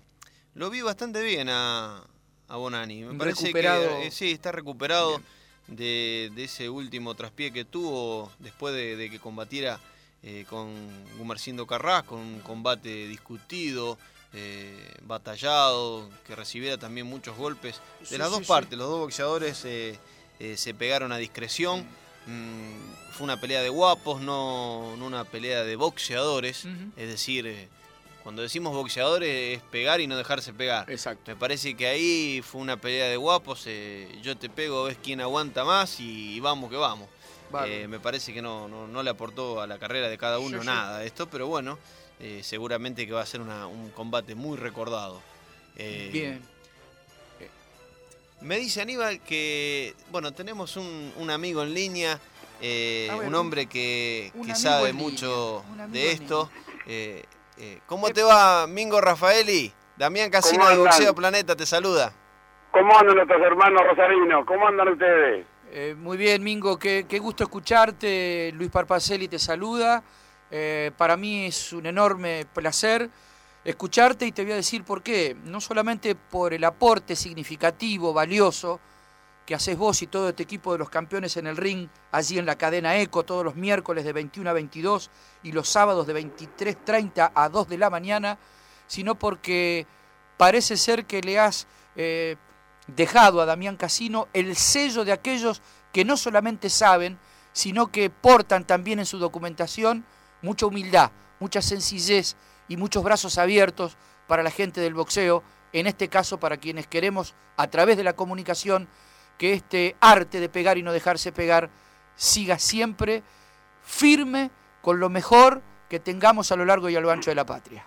lo vi bastante bien a, a Bonani. Me parece Recuperado. que eh, sí, está recuperado de, de ese último traspié que tuvo después de, de que combatiera eh, con Gumercindo Carrasco, un combate discutido, eh, batallado, que recibiera también muchos golpes de Sí, las sí, dos sí. partes. Los dos boxeadores eh, eh, se pegaron a discreción. Mm, fue una pelea de guapos, no, no una pelea de boxeadores. Es decir, cuando decimos boxeadores es pegar y no dejarse pegar. Exacto. Me parece que ahí fue una pelea de guapos. yo te pego, ves quién aguanta más y, vamos que vamos. Eh, me parece que no, no, no le aportó a la carrera de cada uno Sí, sí. nada esto, pero bueno, eh, seguramente que va a ser una- un combate muy recordado. Eh, Bien. me dice Aníbal que, bueno, tenemos un, un amigo en línea, eh, A ver, un hombre que, un que amigo sabe mucho de esto. Eh, eh, ¿Cómo te va, Mingo Rafaeli? Damián Casino ¿Cómo de? Boxeo Planeta te saluda. ¿Cómo andan nuestros hermanos rosarinos? ¿Cómo andan ustedes? Eh, muy bien, Mingo, qué, gusto escucharte. Luis Parpacelli te saluda. Eh, para mí es un enorme placer escucharte y te voy a decir por qué. No solamente por el aporte significativo, valioso, que haces vos y todo este equipo de los campeones en el ring, allí en la cadena ECO, todos los miércoles de 21 a 22 y los sábados de 23.30 a 2 de la mañana, sino porque parece ser que le has eh, dejado a Damián Casino el sello de aquellos que no solamente saben, sino que portan también en su documentación mucha humildad, mucha sencillez y muchos brazos abiertos para la gente del boxeo, en este caso para quienes queremos a través de la comunicación que este arte de pegar y no dejarse pegar siga siempre firme con lo mejor que tengamos a lo largo y a lo ancho de la patria.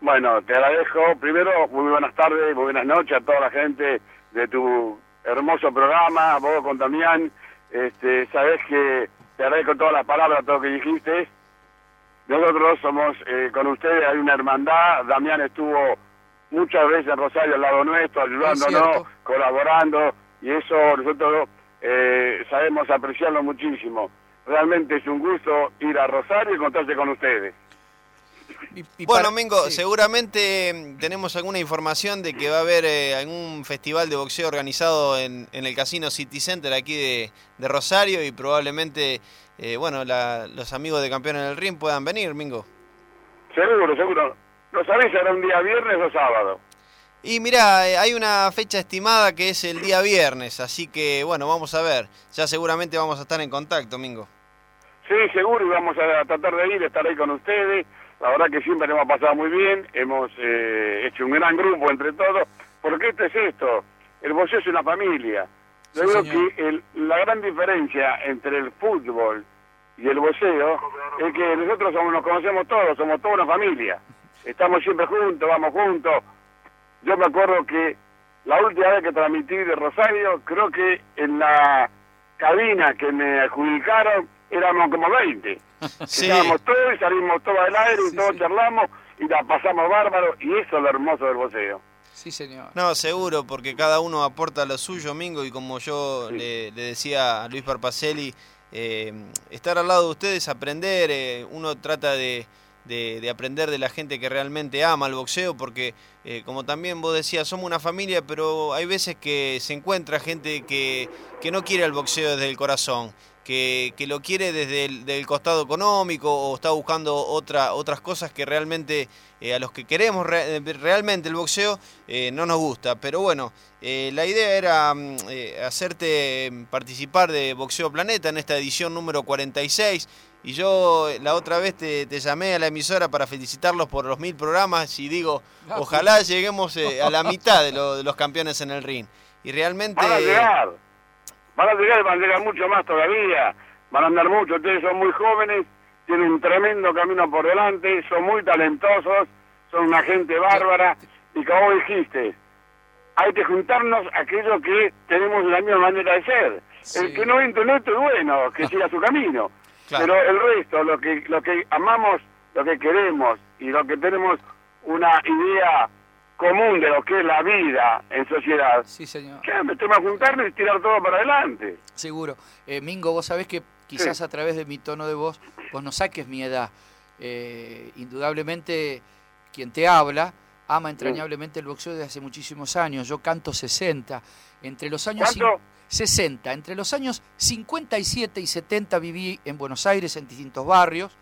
Bueno, te agradezco. Primero, muy buenas tardes, muy buenas noches a toda la gente de tu hermoso programa, vos con Damián. Este, sabes que te agradezco todas las palabras, todo lo que dijiste. Nosotros somos, eh, con ustedes hay una hermandad. Damián estuvo muchas veces en Rosario al lado nuestro, ayudándonos, colaborando, y eso nosotros eh, sabemos apreciarlo muchísimo. Realmente es un gusto ir a Rosario y encontrarse con ustedes. Y- y Bueno, para- Mingo, sí. seguramente mm, tenemos alguna información de que va a haber eh, algún festival de boxeo organizado en, en el Casino City Center aquí de, de Rosario y probablemente, eh, bueno, la- los amigos de Campeón en el Ring puedan venir, Mingo. Seguro, seguro. ¿Lo sabés? ¿Será un día viernes o sábado? Y mira, eh, hay una fecha estimada que es el día viernes, así que bueno, vamos a ver. Ya seguramente vamos a estar en contacto, Mingo. Sí, seguro, y vamos a tratar de ir, estar ahí con ustedes. La verdad que siempre nos hemos pasado muy bien, hemos eh, hecho un gran grupo entre todos, porque esto es esto, el boxeo es una familia. Yo Sí, creo señor. que el- la gran diferencia entre el fútbol y el boxeo es que nosotros somos, nos conocemos todos, somos toda una familia. Estamos siempre juntos, vamos juntos. Yo me acuerdo que la última vez que transmití de Rosario, creo que en la cabina que me adjudicaron éramos como 20. Sí, Estábamos todos y salimos todos al aire y Sí, todos sí. charlamos y la pasamos bárbaro y eso es lo hermoso del boxeo. Sí, señor. no, seguro, porque cada uno aporta lo suyo, Mingo, y como yo Sí. le, le decía a Luis Parpacelli, eh, estar al lado de ustedes, aprender, eh, uno trata de, de, de aprender de la gente que realmente ama el boxeo, porque eh, como también vos decías, somos una familia, pero hay veces que se encuentra gente que, que no quiere el boxeo desde el corazón. Que, que lo quiere desde el del costado económico o está buscando otra, otras cosas que realmente eh, a los que queremos re- realmente el boxeo eh, no nos gusta. Pero bueno, la idea era mm, hacerte mm, participar de Boxeo Planeta en esta edición número 46. Y yo eh, la otra vez te, te llamé a la emisora para felicitarlos por los mil programas y digo, ojalá lleguemos eh, a la mitad de, lo- de los campeones en el ring. Y realmente... Van a llegar. Van a llegar van a llegar mucho más todavía. Van a andar mucho. Ustedes son muy jóvenes, tienen un tremendo camino por delante, son muy talentosos, son una gente bárbara. Y como dijiste, hay que juntarnos aquellos que tenemos la misma manera de ser. Sí. El que no entra en esto es bueno, que siga su camino. Claro. Pero el resto, lo que, lo que amamos, lo que queremos y lo que tenemos una idea común de lo que es la vida en sociedad, Sí, señor. ya me tengo que juntarme y tirar todo para adelante. Seguro. Eh, Mingo, vos sabés que quizás a través de mi tono de voz vos no saques mi edad. Eh, indudablemente, quien te habla ama entrañablemente el boxeo desde hace muchísimos años. Yo canto 60. Entre los años ¿Cuánto? 60. Entre los años 57 y 70 viví en Buenos Aires, en distintos barrios.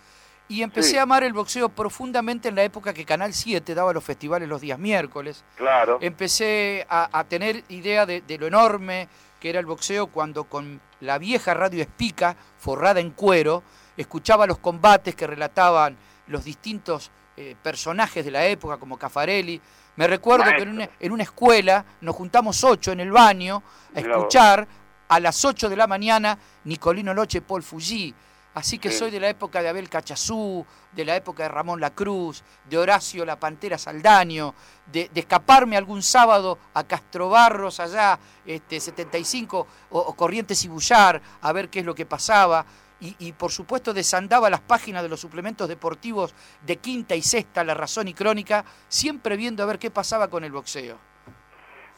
Y empecé Sí. a amar el boxeo profundamente en la época que Canal 7 daba los festivales los días miércoles Claro. empecé a, a tener idea de, de lo enorme que era el boxeo cuando con la vieja radio Espica, forrada en cuero, escuchaba los combates que relataban los distintos eh, personajes de la época, como Cafarelli. Me recuerdo que en una, Maestro. en una escuela nos juntamos ocho en el baño a escuchar a las ocho de la mañana Nicolino Loche, Paul Fuji. Así que Sí. soy de la época de Abel Cachazú, de la época de Ramón Lacruz, de Horacio La Pantera Saldaño, de, de escaparme algún sábado a Castrobarros allá, este, 75, o, o Corrientes y Bullar, a ver qué es lo que pasaba. Y, y, por supuesto desandaba las páginas de los suplementos deportivos de quinta y sexta, La Razón y Crónica, siempre viendo a ver qué pasaba con el boxeo.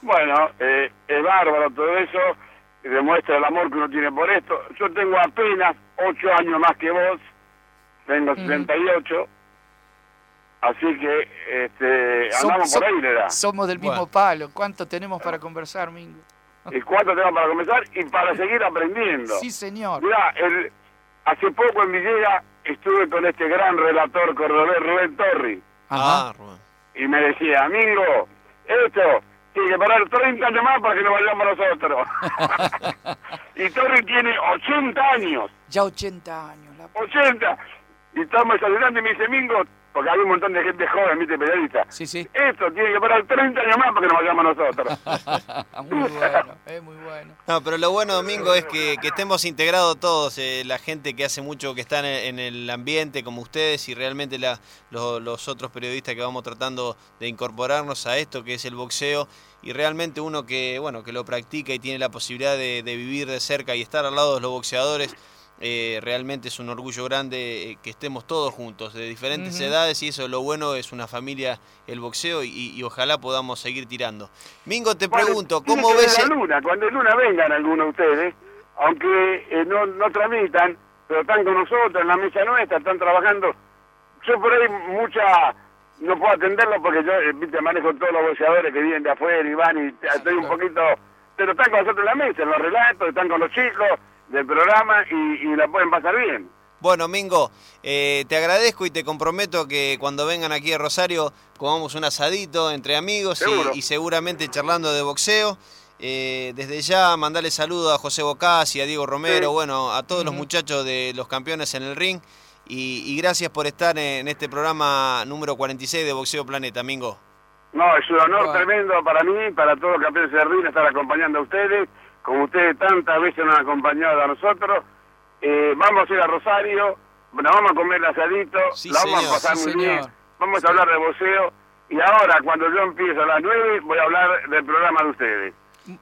Bueno, eh, es bárbaro todo eso, y demuestra el amor que uno tiene por esto. Yo tengo apenas ocho años más que vos, tengo Ujú. 78, así que este, Som- andamos por ahí, la edad. Somos del mismo Bueno. palo. ¿Cuánto tenemos para conversar, Mingo? ¿Y cuánto tengo para comenzar? Y para seguir aprendiendo. Sí, señor. Mirá, el, hace poco en Villera estuve con este gran relator cordobés Rubén Torri Ajá. Ah, Rubén. y me decía, amigo, esto tiene que parar 30 años más para que nos vayamos nosotros. y Torri tiene 80 años, Ya 80 años. La... 80. Y estamos desayunando y me dice, Mingo, porque hay un montón de gente joven, viste, periodista. Sí, sí. Esto tiene que parar 30 años más para que nos vayamos nosotros. muy bueno, es muy bueno. No, pero lo bueno, Domingo, es que, que estemos integrados todos, eh, la gente que hace mucho que está en el, en el ambiente como ustedes y realmente la- lo- los otros periodistas que vamos tratando de incorporarnos a esto que es el boxeo y realmente uno que, bueno, que lo practica y tiene la posibilidad de, de vivir de cerca y estar al lado de los boxeadores. Eh, realmente es un orgullo grande eh, que estemos todos juntos, de diferentes edades, y eso lo bueno es una familia, el boxeo, y, y ojalá podamos seguir tirando. Mingo, te Bueno, pregunto, ¿cómo ves? la luna? Cuando es luna vengan algunos de ustedes, aunque eh, no, no tramitan, pero están con nosotros en la mesa nuestra, están trabajando. Yo por ahí mucha no puedo atenderlo porque yo eh, viste, manejo todos los boxeadores que vienen de afuera y van y estoy un poquito... Pero están con nosotros en la mesa, en los relatos, están con los chicos del programa y, y la pueden pasar bien. Bueno, Mingo, eh, te agradezco y te comprometo que cuando vengan aquí a Rosario comamos un asadito entre amigos y- seguramente charlando de boxeo. Eh, desde ya mandale saludos a José Bocas y a Diego Romero, Sí. bueno, a todos los muchachos de los campeones en el ring. Y, y gracias por estar en este programa número 46 de Boxeo Planeta, Mingo. No, es un honor Bueno. tremendo para mí, para todos los campeones de ring estar acompañando a ustedes, como ustedes tantas veces nos han acompañado a nosotros. Eh, vamos a ir a Rosario, nos vamos a comer el asadito, Sí, la vamos señor. a pasar Sí, muy señor. bien, vamos a hablar de boxeo. Y ahora, cuando yo empiezo a las 9, voy a hablar del programa de ustedes.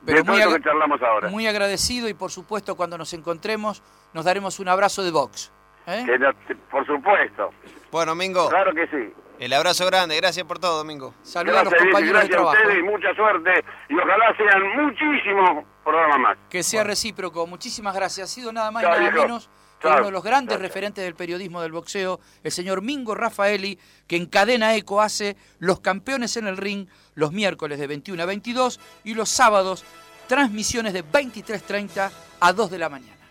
Pero de todo muy, lo agra- que charlamos ahora. muy agradecido y por supuesto cuando nos encontremos nos daremos un abrazo de box. ¿eh? Que no- por supuesto, Bueno, Mingo, claro que sí. El abrazo grande, gracias por todo, Mingo. Saludos a los Gracias, compañeros de gracias a trabajo. ustedes y mucha suerte. Y ojalá sean muchísimos programas más. Que sea recíproco. Muchísimas gracias. Ha sido nada más y nada viejo. menos Claro, uno de los grandes referentes del periodismo del boxeo, el señor Mingo Rafaeli, que en cadena eco hace los campeones en el ring los miércoles de 21 a 22 y los sábados transmisiones de 23.30 a 2 de la mañana.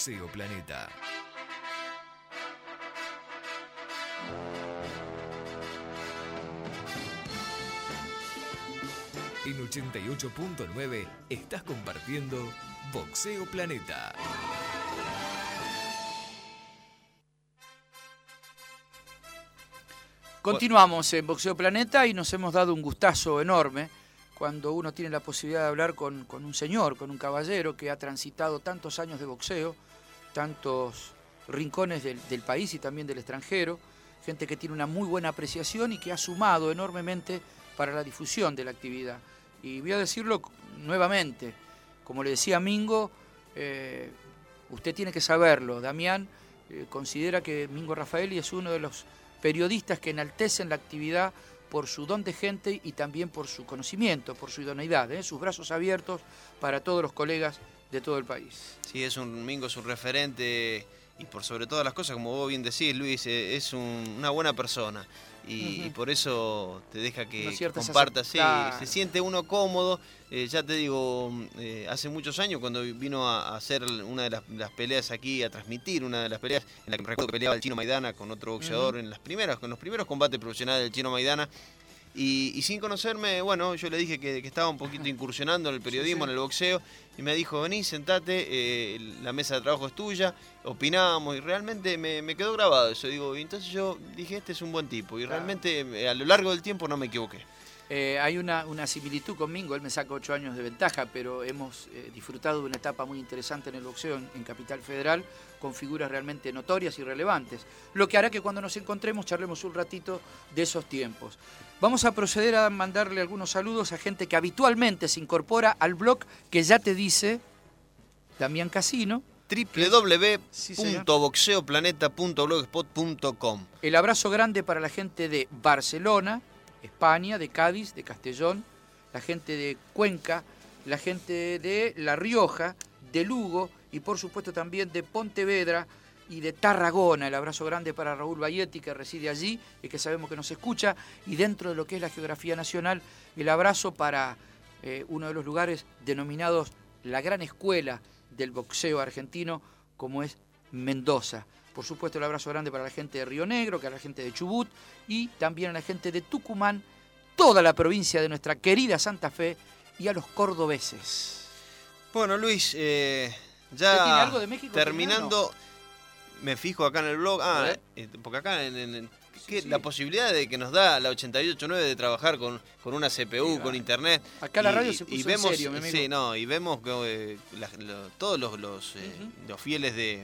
Boxeo Planeta. En 88.9 estás compartiendo Boxeo Planeta. Continuamos en Boxeo Planeta y nos hemos dado un gustazo enorme cuando uno tiene la posibilidad de hablar con, con un señor, con un caballero que ha transitado tantos años de boxeo, tantos rincones del, país y también del extranjero, gente que tiene una muy buena apreciación y que ha sumado enormemente para la difusión de la actividad. Y voy a decirlo nuevamente, como le decía Mingo, eh, usted tiene que saberlo, Damián eh, considera que Mingo Rafaeli es uno de los periodistas que enaltecen la actividad por su don de gente y también por su conocimiento, por su idoneidad, ¿eh? sus brazos abiertos para todos los colegas de todo el país. Sí, es un Mingo, es un referente y por sobre todas las cosas, como vos bien decís, Luis, eh, es un- una buena persona. Y, por eso te deja que, compartas, sí, se siente uno cómodo. Eh, ya te digo, eh, hace muchos años cuando vino a a hacer una de las, las peleas aquí, a transmitir una de las peleas en la que me recuerdo que peleaba el Chino Maidana con otro boxeador en las primeras, con los primeros combates profesionales del Chino Maidana. Y, y sin conocerme, bueno, yo le dije que, que estaba un poquito incursionando en el periodismo, sí. en el boxeo, y me dijo, vení, sentate, eh, la mesa de trabajo es tuya, opinamos, y realmente me, me quedó grabado eso. Digo, y entonces yo dije, este es un buen tipo, y Claro. realmente eh, a lo largo del tiempo no me equivoqué. Eh, hay una, una similitud con Mingo, él me saca ocho años de ventaja, pero hemos eh, disfrutado de una etapa muy interesante en el boxeo en, en Capital Federal, con figuras realmente notorias y relevantes, lo que hará que cuando nos encontremos charlemos un ratito de esos tiempos. Vamos a proceder a mandarle algunos saludos a gente que habitualmente se incorpora al blog que ya te dice Damián Casino. Www.boxeoplaneta.blogspot.com El abrazo grande para la gente de Barcelona, España, de Cádiz, de Castellón, la gente de Cuenca, la gente de La Rioja, de Lugo y por supuesto también de Pontevedra y de Tarragona. El abrazo grande para Raúl Bayetti que reside allí y que sabemos que nos escucha. Y dentro de lo que es la geografía nacional, el abrazo para eh, uno de los lugares denominados la gran escuela del boxeo argentino, como es Mendoza. Por supuesto, el abrazo grande para la gente de Río Negro, que a la gente de Chubut y también a la gente de Tucumán, toda la provincia de nuestra querida Santa Fe y a los cordobeses. Bueno, Luis, eh, ¿Usted tiene ya algo de México, terminando, me fijo acá en el blog, ah, eh, porque acá en, en- en- Sí, que sí. la posibilidad de que nos da la 889 de trabajar con, con una CPU, Sí, con internet. Acá la radio y- se y puso en vemos, serio, mi amigo. Sí, no, y vemos que eh, la- lo- todos los, eh, los fieles de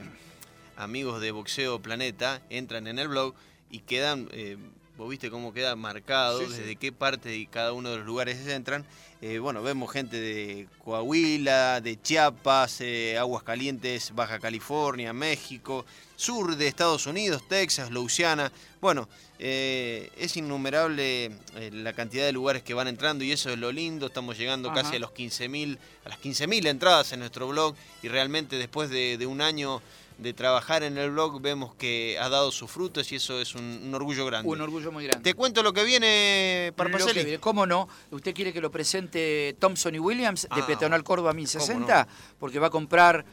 amigos de Boxeo Planeta entran en el blog y quedan, eh, vos viste cómo queda marcado, Sí, sí. desde qué parte de cada uno de los lugares entran. Eh, bueno, vemos gente de Coahuila, de Chiapas, eh, Aguascalientes, Baja California, México, sur de Estados Unidos, Texas, Louisiana. Bueno, eh, es innumerable eh, la cantidad de lugares que van entrando y eso es lo lindo. Estamos llegando Ajá. casi a los 15.000, a las 15.000 entradas en nuestro blog y realmente después de, de un año de trabajar en el blog vemos que ha dado sus frutos y eso es un, un orgullo grande. Un orgullo muy grande. Te cuento lo que viene viene. ¿Cómo no? ¿Usted quiere que lo presente Thompson y Williams de Ah, Peatonal Córdoba 1060? Porque va a comprar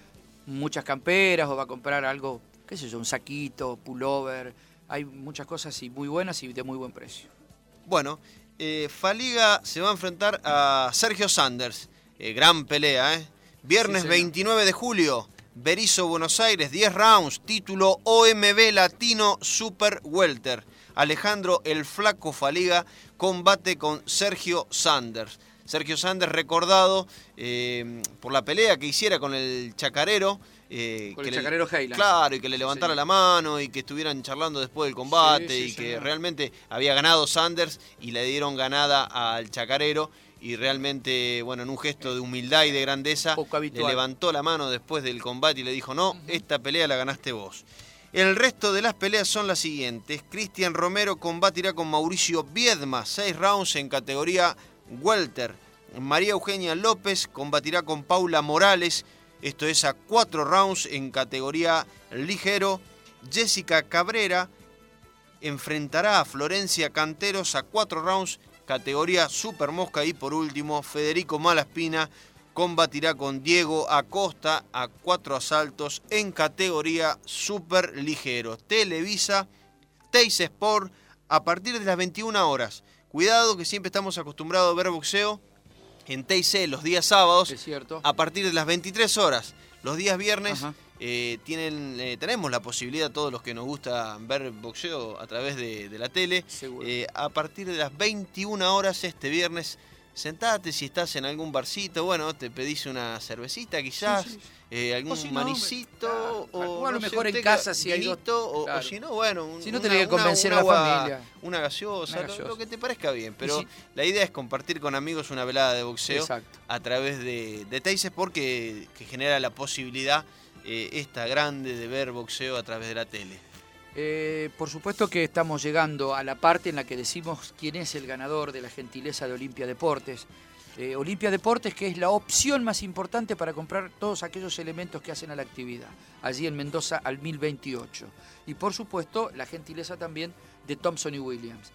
muchas camperas o va a comprar algo, qué sé yo, un saquito, pullover. Hay muchas cosas y muy buenas y de muy buen precio. Bueno, eh, Faliga se va a enfrentar a Sergio Sanders. Eh, gran pelea, ¿eh? Viernes Sí, señor. 29 de julio. Berizo, Buenos Aires, 10 rounds. Título OMB Latino Super Welter. Alejandro el Flaco Faliga combate con Sergio Sanders. Sergio Sanders recordado eh, por la pelea que hiciera con el chacarero. eh, Con que el le- chacarero Heiland. Claro, y que le levantara Sí. la mano y que estuvieran charlando después del combate Sí, sí, y que señor. realmente había ganado Sanders y le dieron ganada al chacarero y realmente, bueno, en un gesto de humildad y de grandeza, le levantó la mano después del combate y le dijo, no, esta pelea la ganaste vos. El resto de las peleas son las siguientes. Cristian Romero combatirá con Mauricio Viedma, seis rounds en categoría welter. María Eugenia López combatirá con Paula Morales, esto es a cuatro rounds en categoría ligero. Jessica Cabrera enfrentará a Florencia Canteros a cuatro rounds, categoría super mosca. Y por último, Federico Malaspina combatirá con Diego Acosta a cuatro asaltos en categoría super ligero. Televisa, Teis Sport, a partir de las 21 horas. Cuidado que siempre estamos acostumbrados a ver boxeo en TIC los días sábados Es cierto. a partir de las 23 horas. Los días viernes eh, tienen, eh, tenemos la posibilidad, todos los que nos gusta ver boxeo a través de, de la tele, eh, a partir de las 21 horas este viernes, sentate si estás en algún barcito, bueno, te pedís una cervecita quizás, Sí, sí, sí. eh, algún O si no, manicito, claro, o, a lo no sé, mejor en casa que- si hay dos- o, si no, bueno, un- Si no, una- tenés que una- convencer un a la agua- familia. Una gaseosa, Una lo- gaseosa. Lo, que te parezca bien, pero la idea es compartir con amigos una velada de boxeo Exacto. a través de, de Teis Sport que, que genera la posibilidad eh, esta grande de ver boxeo a través de la tele. Eh, por supuesto que estamos llegando a la parte en la que decimos quién es el ganador de la gentileza de Olimpia Deportes. Eh, Olimpia Deportes, que es la opción más importante para comprar todos aquellos elementos que hacen a la actividad, allí en Mendoza al 1028. Y por supuesto, la gentileza también de Thompson y Williams.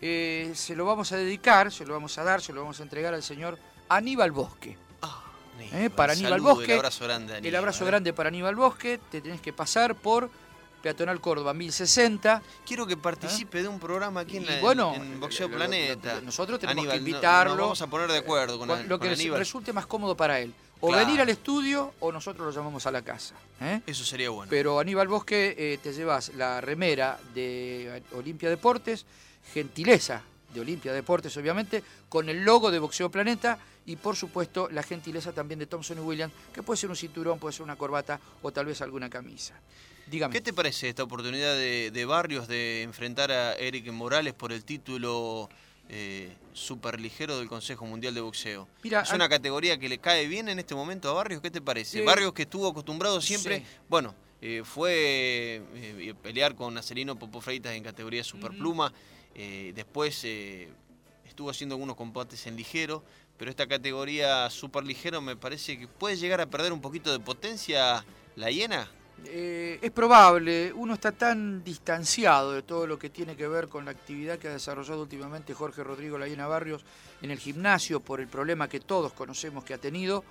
Eh, se lo vamos a dedicar, se lo vamos a dar, se lo vamos a entregar al señor Aníbal Bosque. Eh, para el Aníbal saludo, Bosque, El abrazo grande. a El Aníbal, abrazo grande para Aníbal Bosque, te tenés que pasar por Peatonal Córdoba 1060. Quiero que participe de un programa aquí en, la- bueno, en Boxeo lo- Planeta. lo- nosotros tenemos que no- invitarlo. vamos a poner de acuerdo con, lo que con les Aníbal. resulte más cómodo para él. O Claro. venir al estudio o nosotros lo llamamos a la casa. ¿eh? Eso sería bueno. Pero Aníbal Bosque, eh, te llevas la remera de Olimpia Deportes, gentileza de Olimpia Deportes, obviamente, con el logo de Boxeo Planeta y, por supuesto, la gentileza también de Thompson y Williams, que puede ser un cinturón, puede ser una corbata o tal vez alguna camisa. Dígame. ¿Qué te parece esta oportunidad de, de Barrios de enfrentar a Eric Morales por el título eh, superligero del Consejo Mundial de Boxeo? Mira, es al- una categoría que le cae bien en este momento a Barrios. ¿Qué te parece? Eh, Barrios que estuvo acostumbrado siempre, sí. bueno, eh, fue eh, pelear con Acelino Popo Freitas en categoría superpluma. eh, después estuvo haciendo algunos combates en ligero. Pero esta categoría superligero me parece que puede llegar a perder un poquito de potencia la hiena. Eh, es probable, uno está tan distanciado de todo lo que tiene que ver con la actividad que ha desarrollado últimamente Jorge Rodrigo Layena Barrios en el gimnasio por el problema que todos conocemos que ha tenido,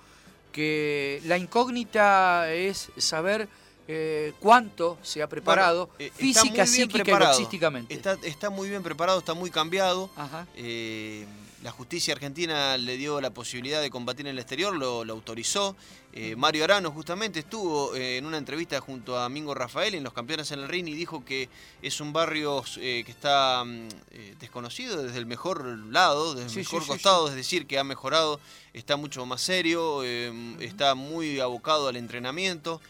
que la incógnita es saber eh, cuánto se ha preparado Bueno, eh, física, psíquica y preparado. boxísticamente. Está, está muy bien preparado, está muy cambiado. Ajá. La justicia argentina le dio la posibilidad de combatir en el exterior, lo, lo autorizó. Eh, Mario Arano justamente estuvo eh, en una entrevista junto a Mingo Rafael en Los Campeones en el Ring y dijo que es un barrio eh, que está mm, desconocido desde el mejor lado, desde el sí, mejor sí, costado, es decir, que ha mejorado, está mucho más serio, eh, está muy abocado al entrenamiento.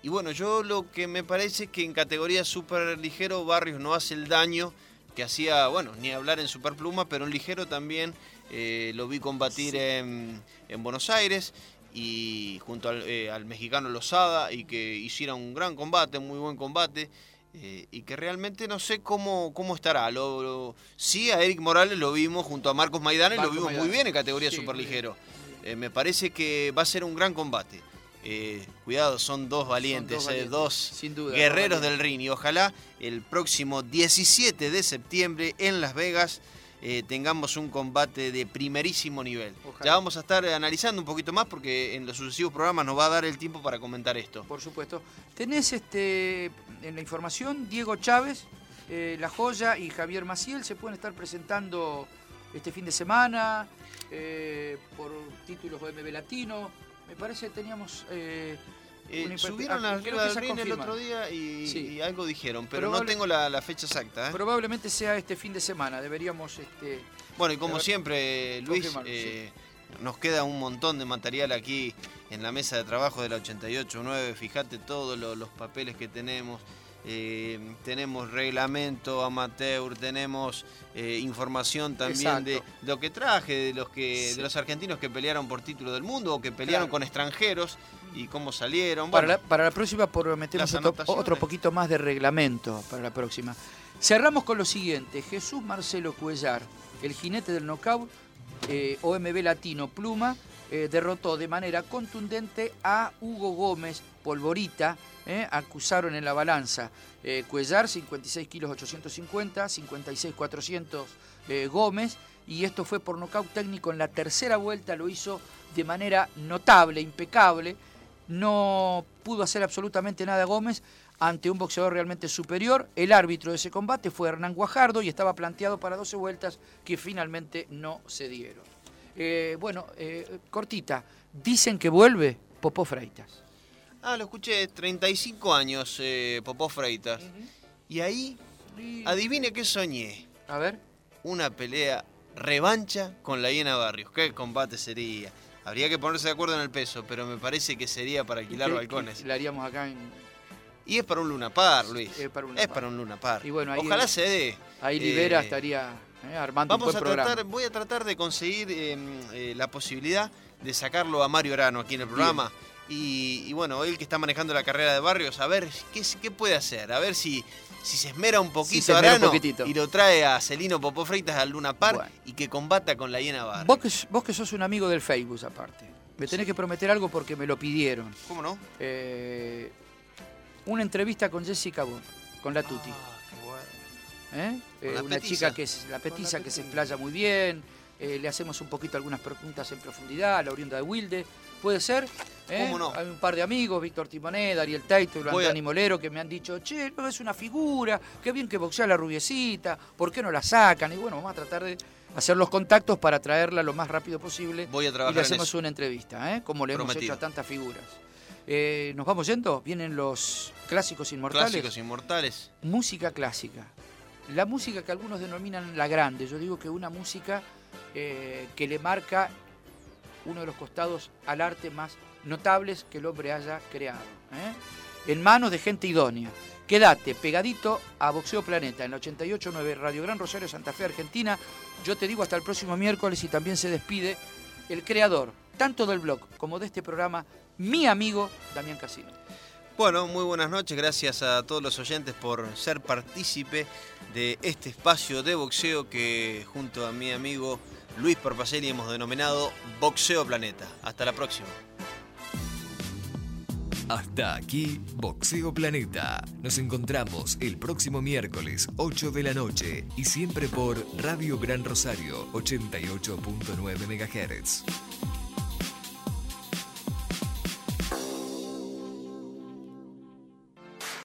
Y bueno, yo lo que me parece es que en categoría super ligero Barrios no hace el daño que hacía, bueno, ni hablar en superpluma, pero en ligero también eh, lo vi combatir en, en Buenos Aires y junto al, eh, al mexicano Lozada y que hiciera un gran combate, muy buen combate. eh, y que realmente no sé cómo, cómo estará. Lo, lo- sí, a Eric Morales lo vimos junto a Marcos Maidana y lo vimos muy bien en categoría Sí, superligero. Me parece que va a ser un gran combate. Eh, cuidado, son dos valientes, dos eh, valientes, dos sin duda, guerreros del ring. Y ojalá el próximo 17 de septiembre en Las Vegas eh, tengamos un combate de primerísimo nivel. Ojalá. Ya vamos a estar analizando un poquito más porque en los sucesivos programas nos va a dar el tiempo para comentar esto. Por supuesto. Tenés este en la información Diego Chávez, La Joya y Javier Maciel se pueden estar presentando este fin de semana por títulos OMB Latino. Me parece que teníamos... eh, Eh, subieron ah, arriba del ring el otro día y, Sí. y algo dijeron, pero Probable- no tengo la, la fecha exacta. ¿eh? Probablemente sea este fin de semana. Deberíamos... Este, Bueno, y como siempre, Luis, confirmarlo, eh, nos queda un montón de material aquí en la mesa de trabajo de la 88.9. Fíjate todos lo- los papeles que tenemos. Eh, tenemos reglamento amateur, tenemos eh, información también de lo que traje, de los que Sí. de los argentinos que pelearon por título del mundo o que pelearon Claro. con extranjeros y cómo salieron. Para, la, para la próxima prometemos otro poquito más de reglamento para la próxima. Cerramos con lo siguiente. Jesús Marcelo Cuellar, el jinete del knockout, eh, OMB Latino Pluma, eh, derrotó de manera contundente a Hugo Gómez Polvorita, eh, acusaron en la balanza. Eh, Cuellar 56 kilos 850, 56 400 eh, Gómez, y esto fue por nocaut técnico en la tercera vuelta, lo hizo de manera notable, impecable, no pudo hacer absolutamente nada Gómez ante un boxeador realmente superior. El árbitro de ese combate fue Hernán Guajardo y estaba planteado para 12 vueltas que finalmente no se dieron. Eh, bueno, eh, cortita, dicen que vuelve Popó Freitas. ah, lo escuché, 35 años, eh, Popó Freitas. Y ahí, adivine qué soñé. A ver. Una pelea revancha con la Hiena Barrios. ¿Qué combate sería? Habría que ponerse de acuerdo en el peso, pero me parece que sería para alquilar ¿Qué- balcones. La haríamos acá en... Y es para un Luna Par, Luis. Es para un Es Luna para un Luna Par. Y bueno, ahí Ojalá el- se dé. Ahí Eh, Libera estaría eh, armando Vamos a programa. tratar, voy a tratar de conseguir eh, eh, la posibilidad de sacarlo a Mario Arano aquí en el programa. Y, y bueno, él que está manejando la carrera de barrios, a ver qué, qué puede hacer, a ver si, si se esmera un poquito un Arano poquitito. y lo trae a Celino Popó Freitas al Luna Par Bueno. y que combata con la hiena Barrios. Vos que, vos que sos un amigo del Facebook aparte, me tenés que prometer algo porque me lo pidieron. ¿Cómo no? Eh, una entrevista con Jessica Bob, con la Tuti. ¿Eh? Eh, la una petiza. chica que es la petiza que se explaya muy bien. eh, le hacemos un poquito algunas preguntas en profundidad, la oriunda de Wilde. ¿Puede ser? ¿Eh? ¿Cómo no? Hay un par de amigos, Víctor Timoneda, Ariel Taito, Voy a- Molero, que me han dicho, che, no es una figura, qué bien que boxea la rubiecita, ¿por qué no la sacan? Y bueno, vamos a tratar de hacer los contactos para traerla lo más rápido posible. Voy a y trabajar le en hacemos eso. una entrevista, ¿eh? como le hemos hecho a tantas figuras. Eh, ¿Nos vamos yendo? Vienen los clásicos inmortales. Clásicos inmortales. Música clásica. La música que algunos denominan la grande. Yo digo que una música eh, que le marca uno de los costados al arte más notables que el hombre haya creado. ¿eh? En manos de gente idónea. Quédate pegadito a Boxeo Planeta en la 88.9 Radio Gran Rosario, Santa Fe, Argentina. Yo te digo hasta el próximo miércoles y también se despide el creador, tanto del blog como de este programa, mi amigo Damián Casino. Bueno, muy buenas noches, gracias a todos los oyentes por ser partícipe de este espacio de boxeo que junto a mi amigo Luis Parpacelli hemos denominado Boxeo Planeta. Hasta la próxima. Hasta aquí, Boxeo Planeta. Nos encontramos el próximo miércoles, 8 de la noche, y siempre por Radio Gran Rosario, 88.9 MHz.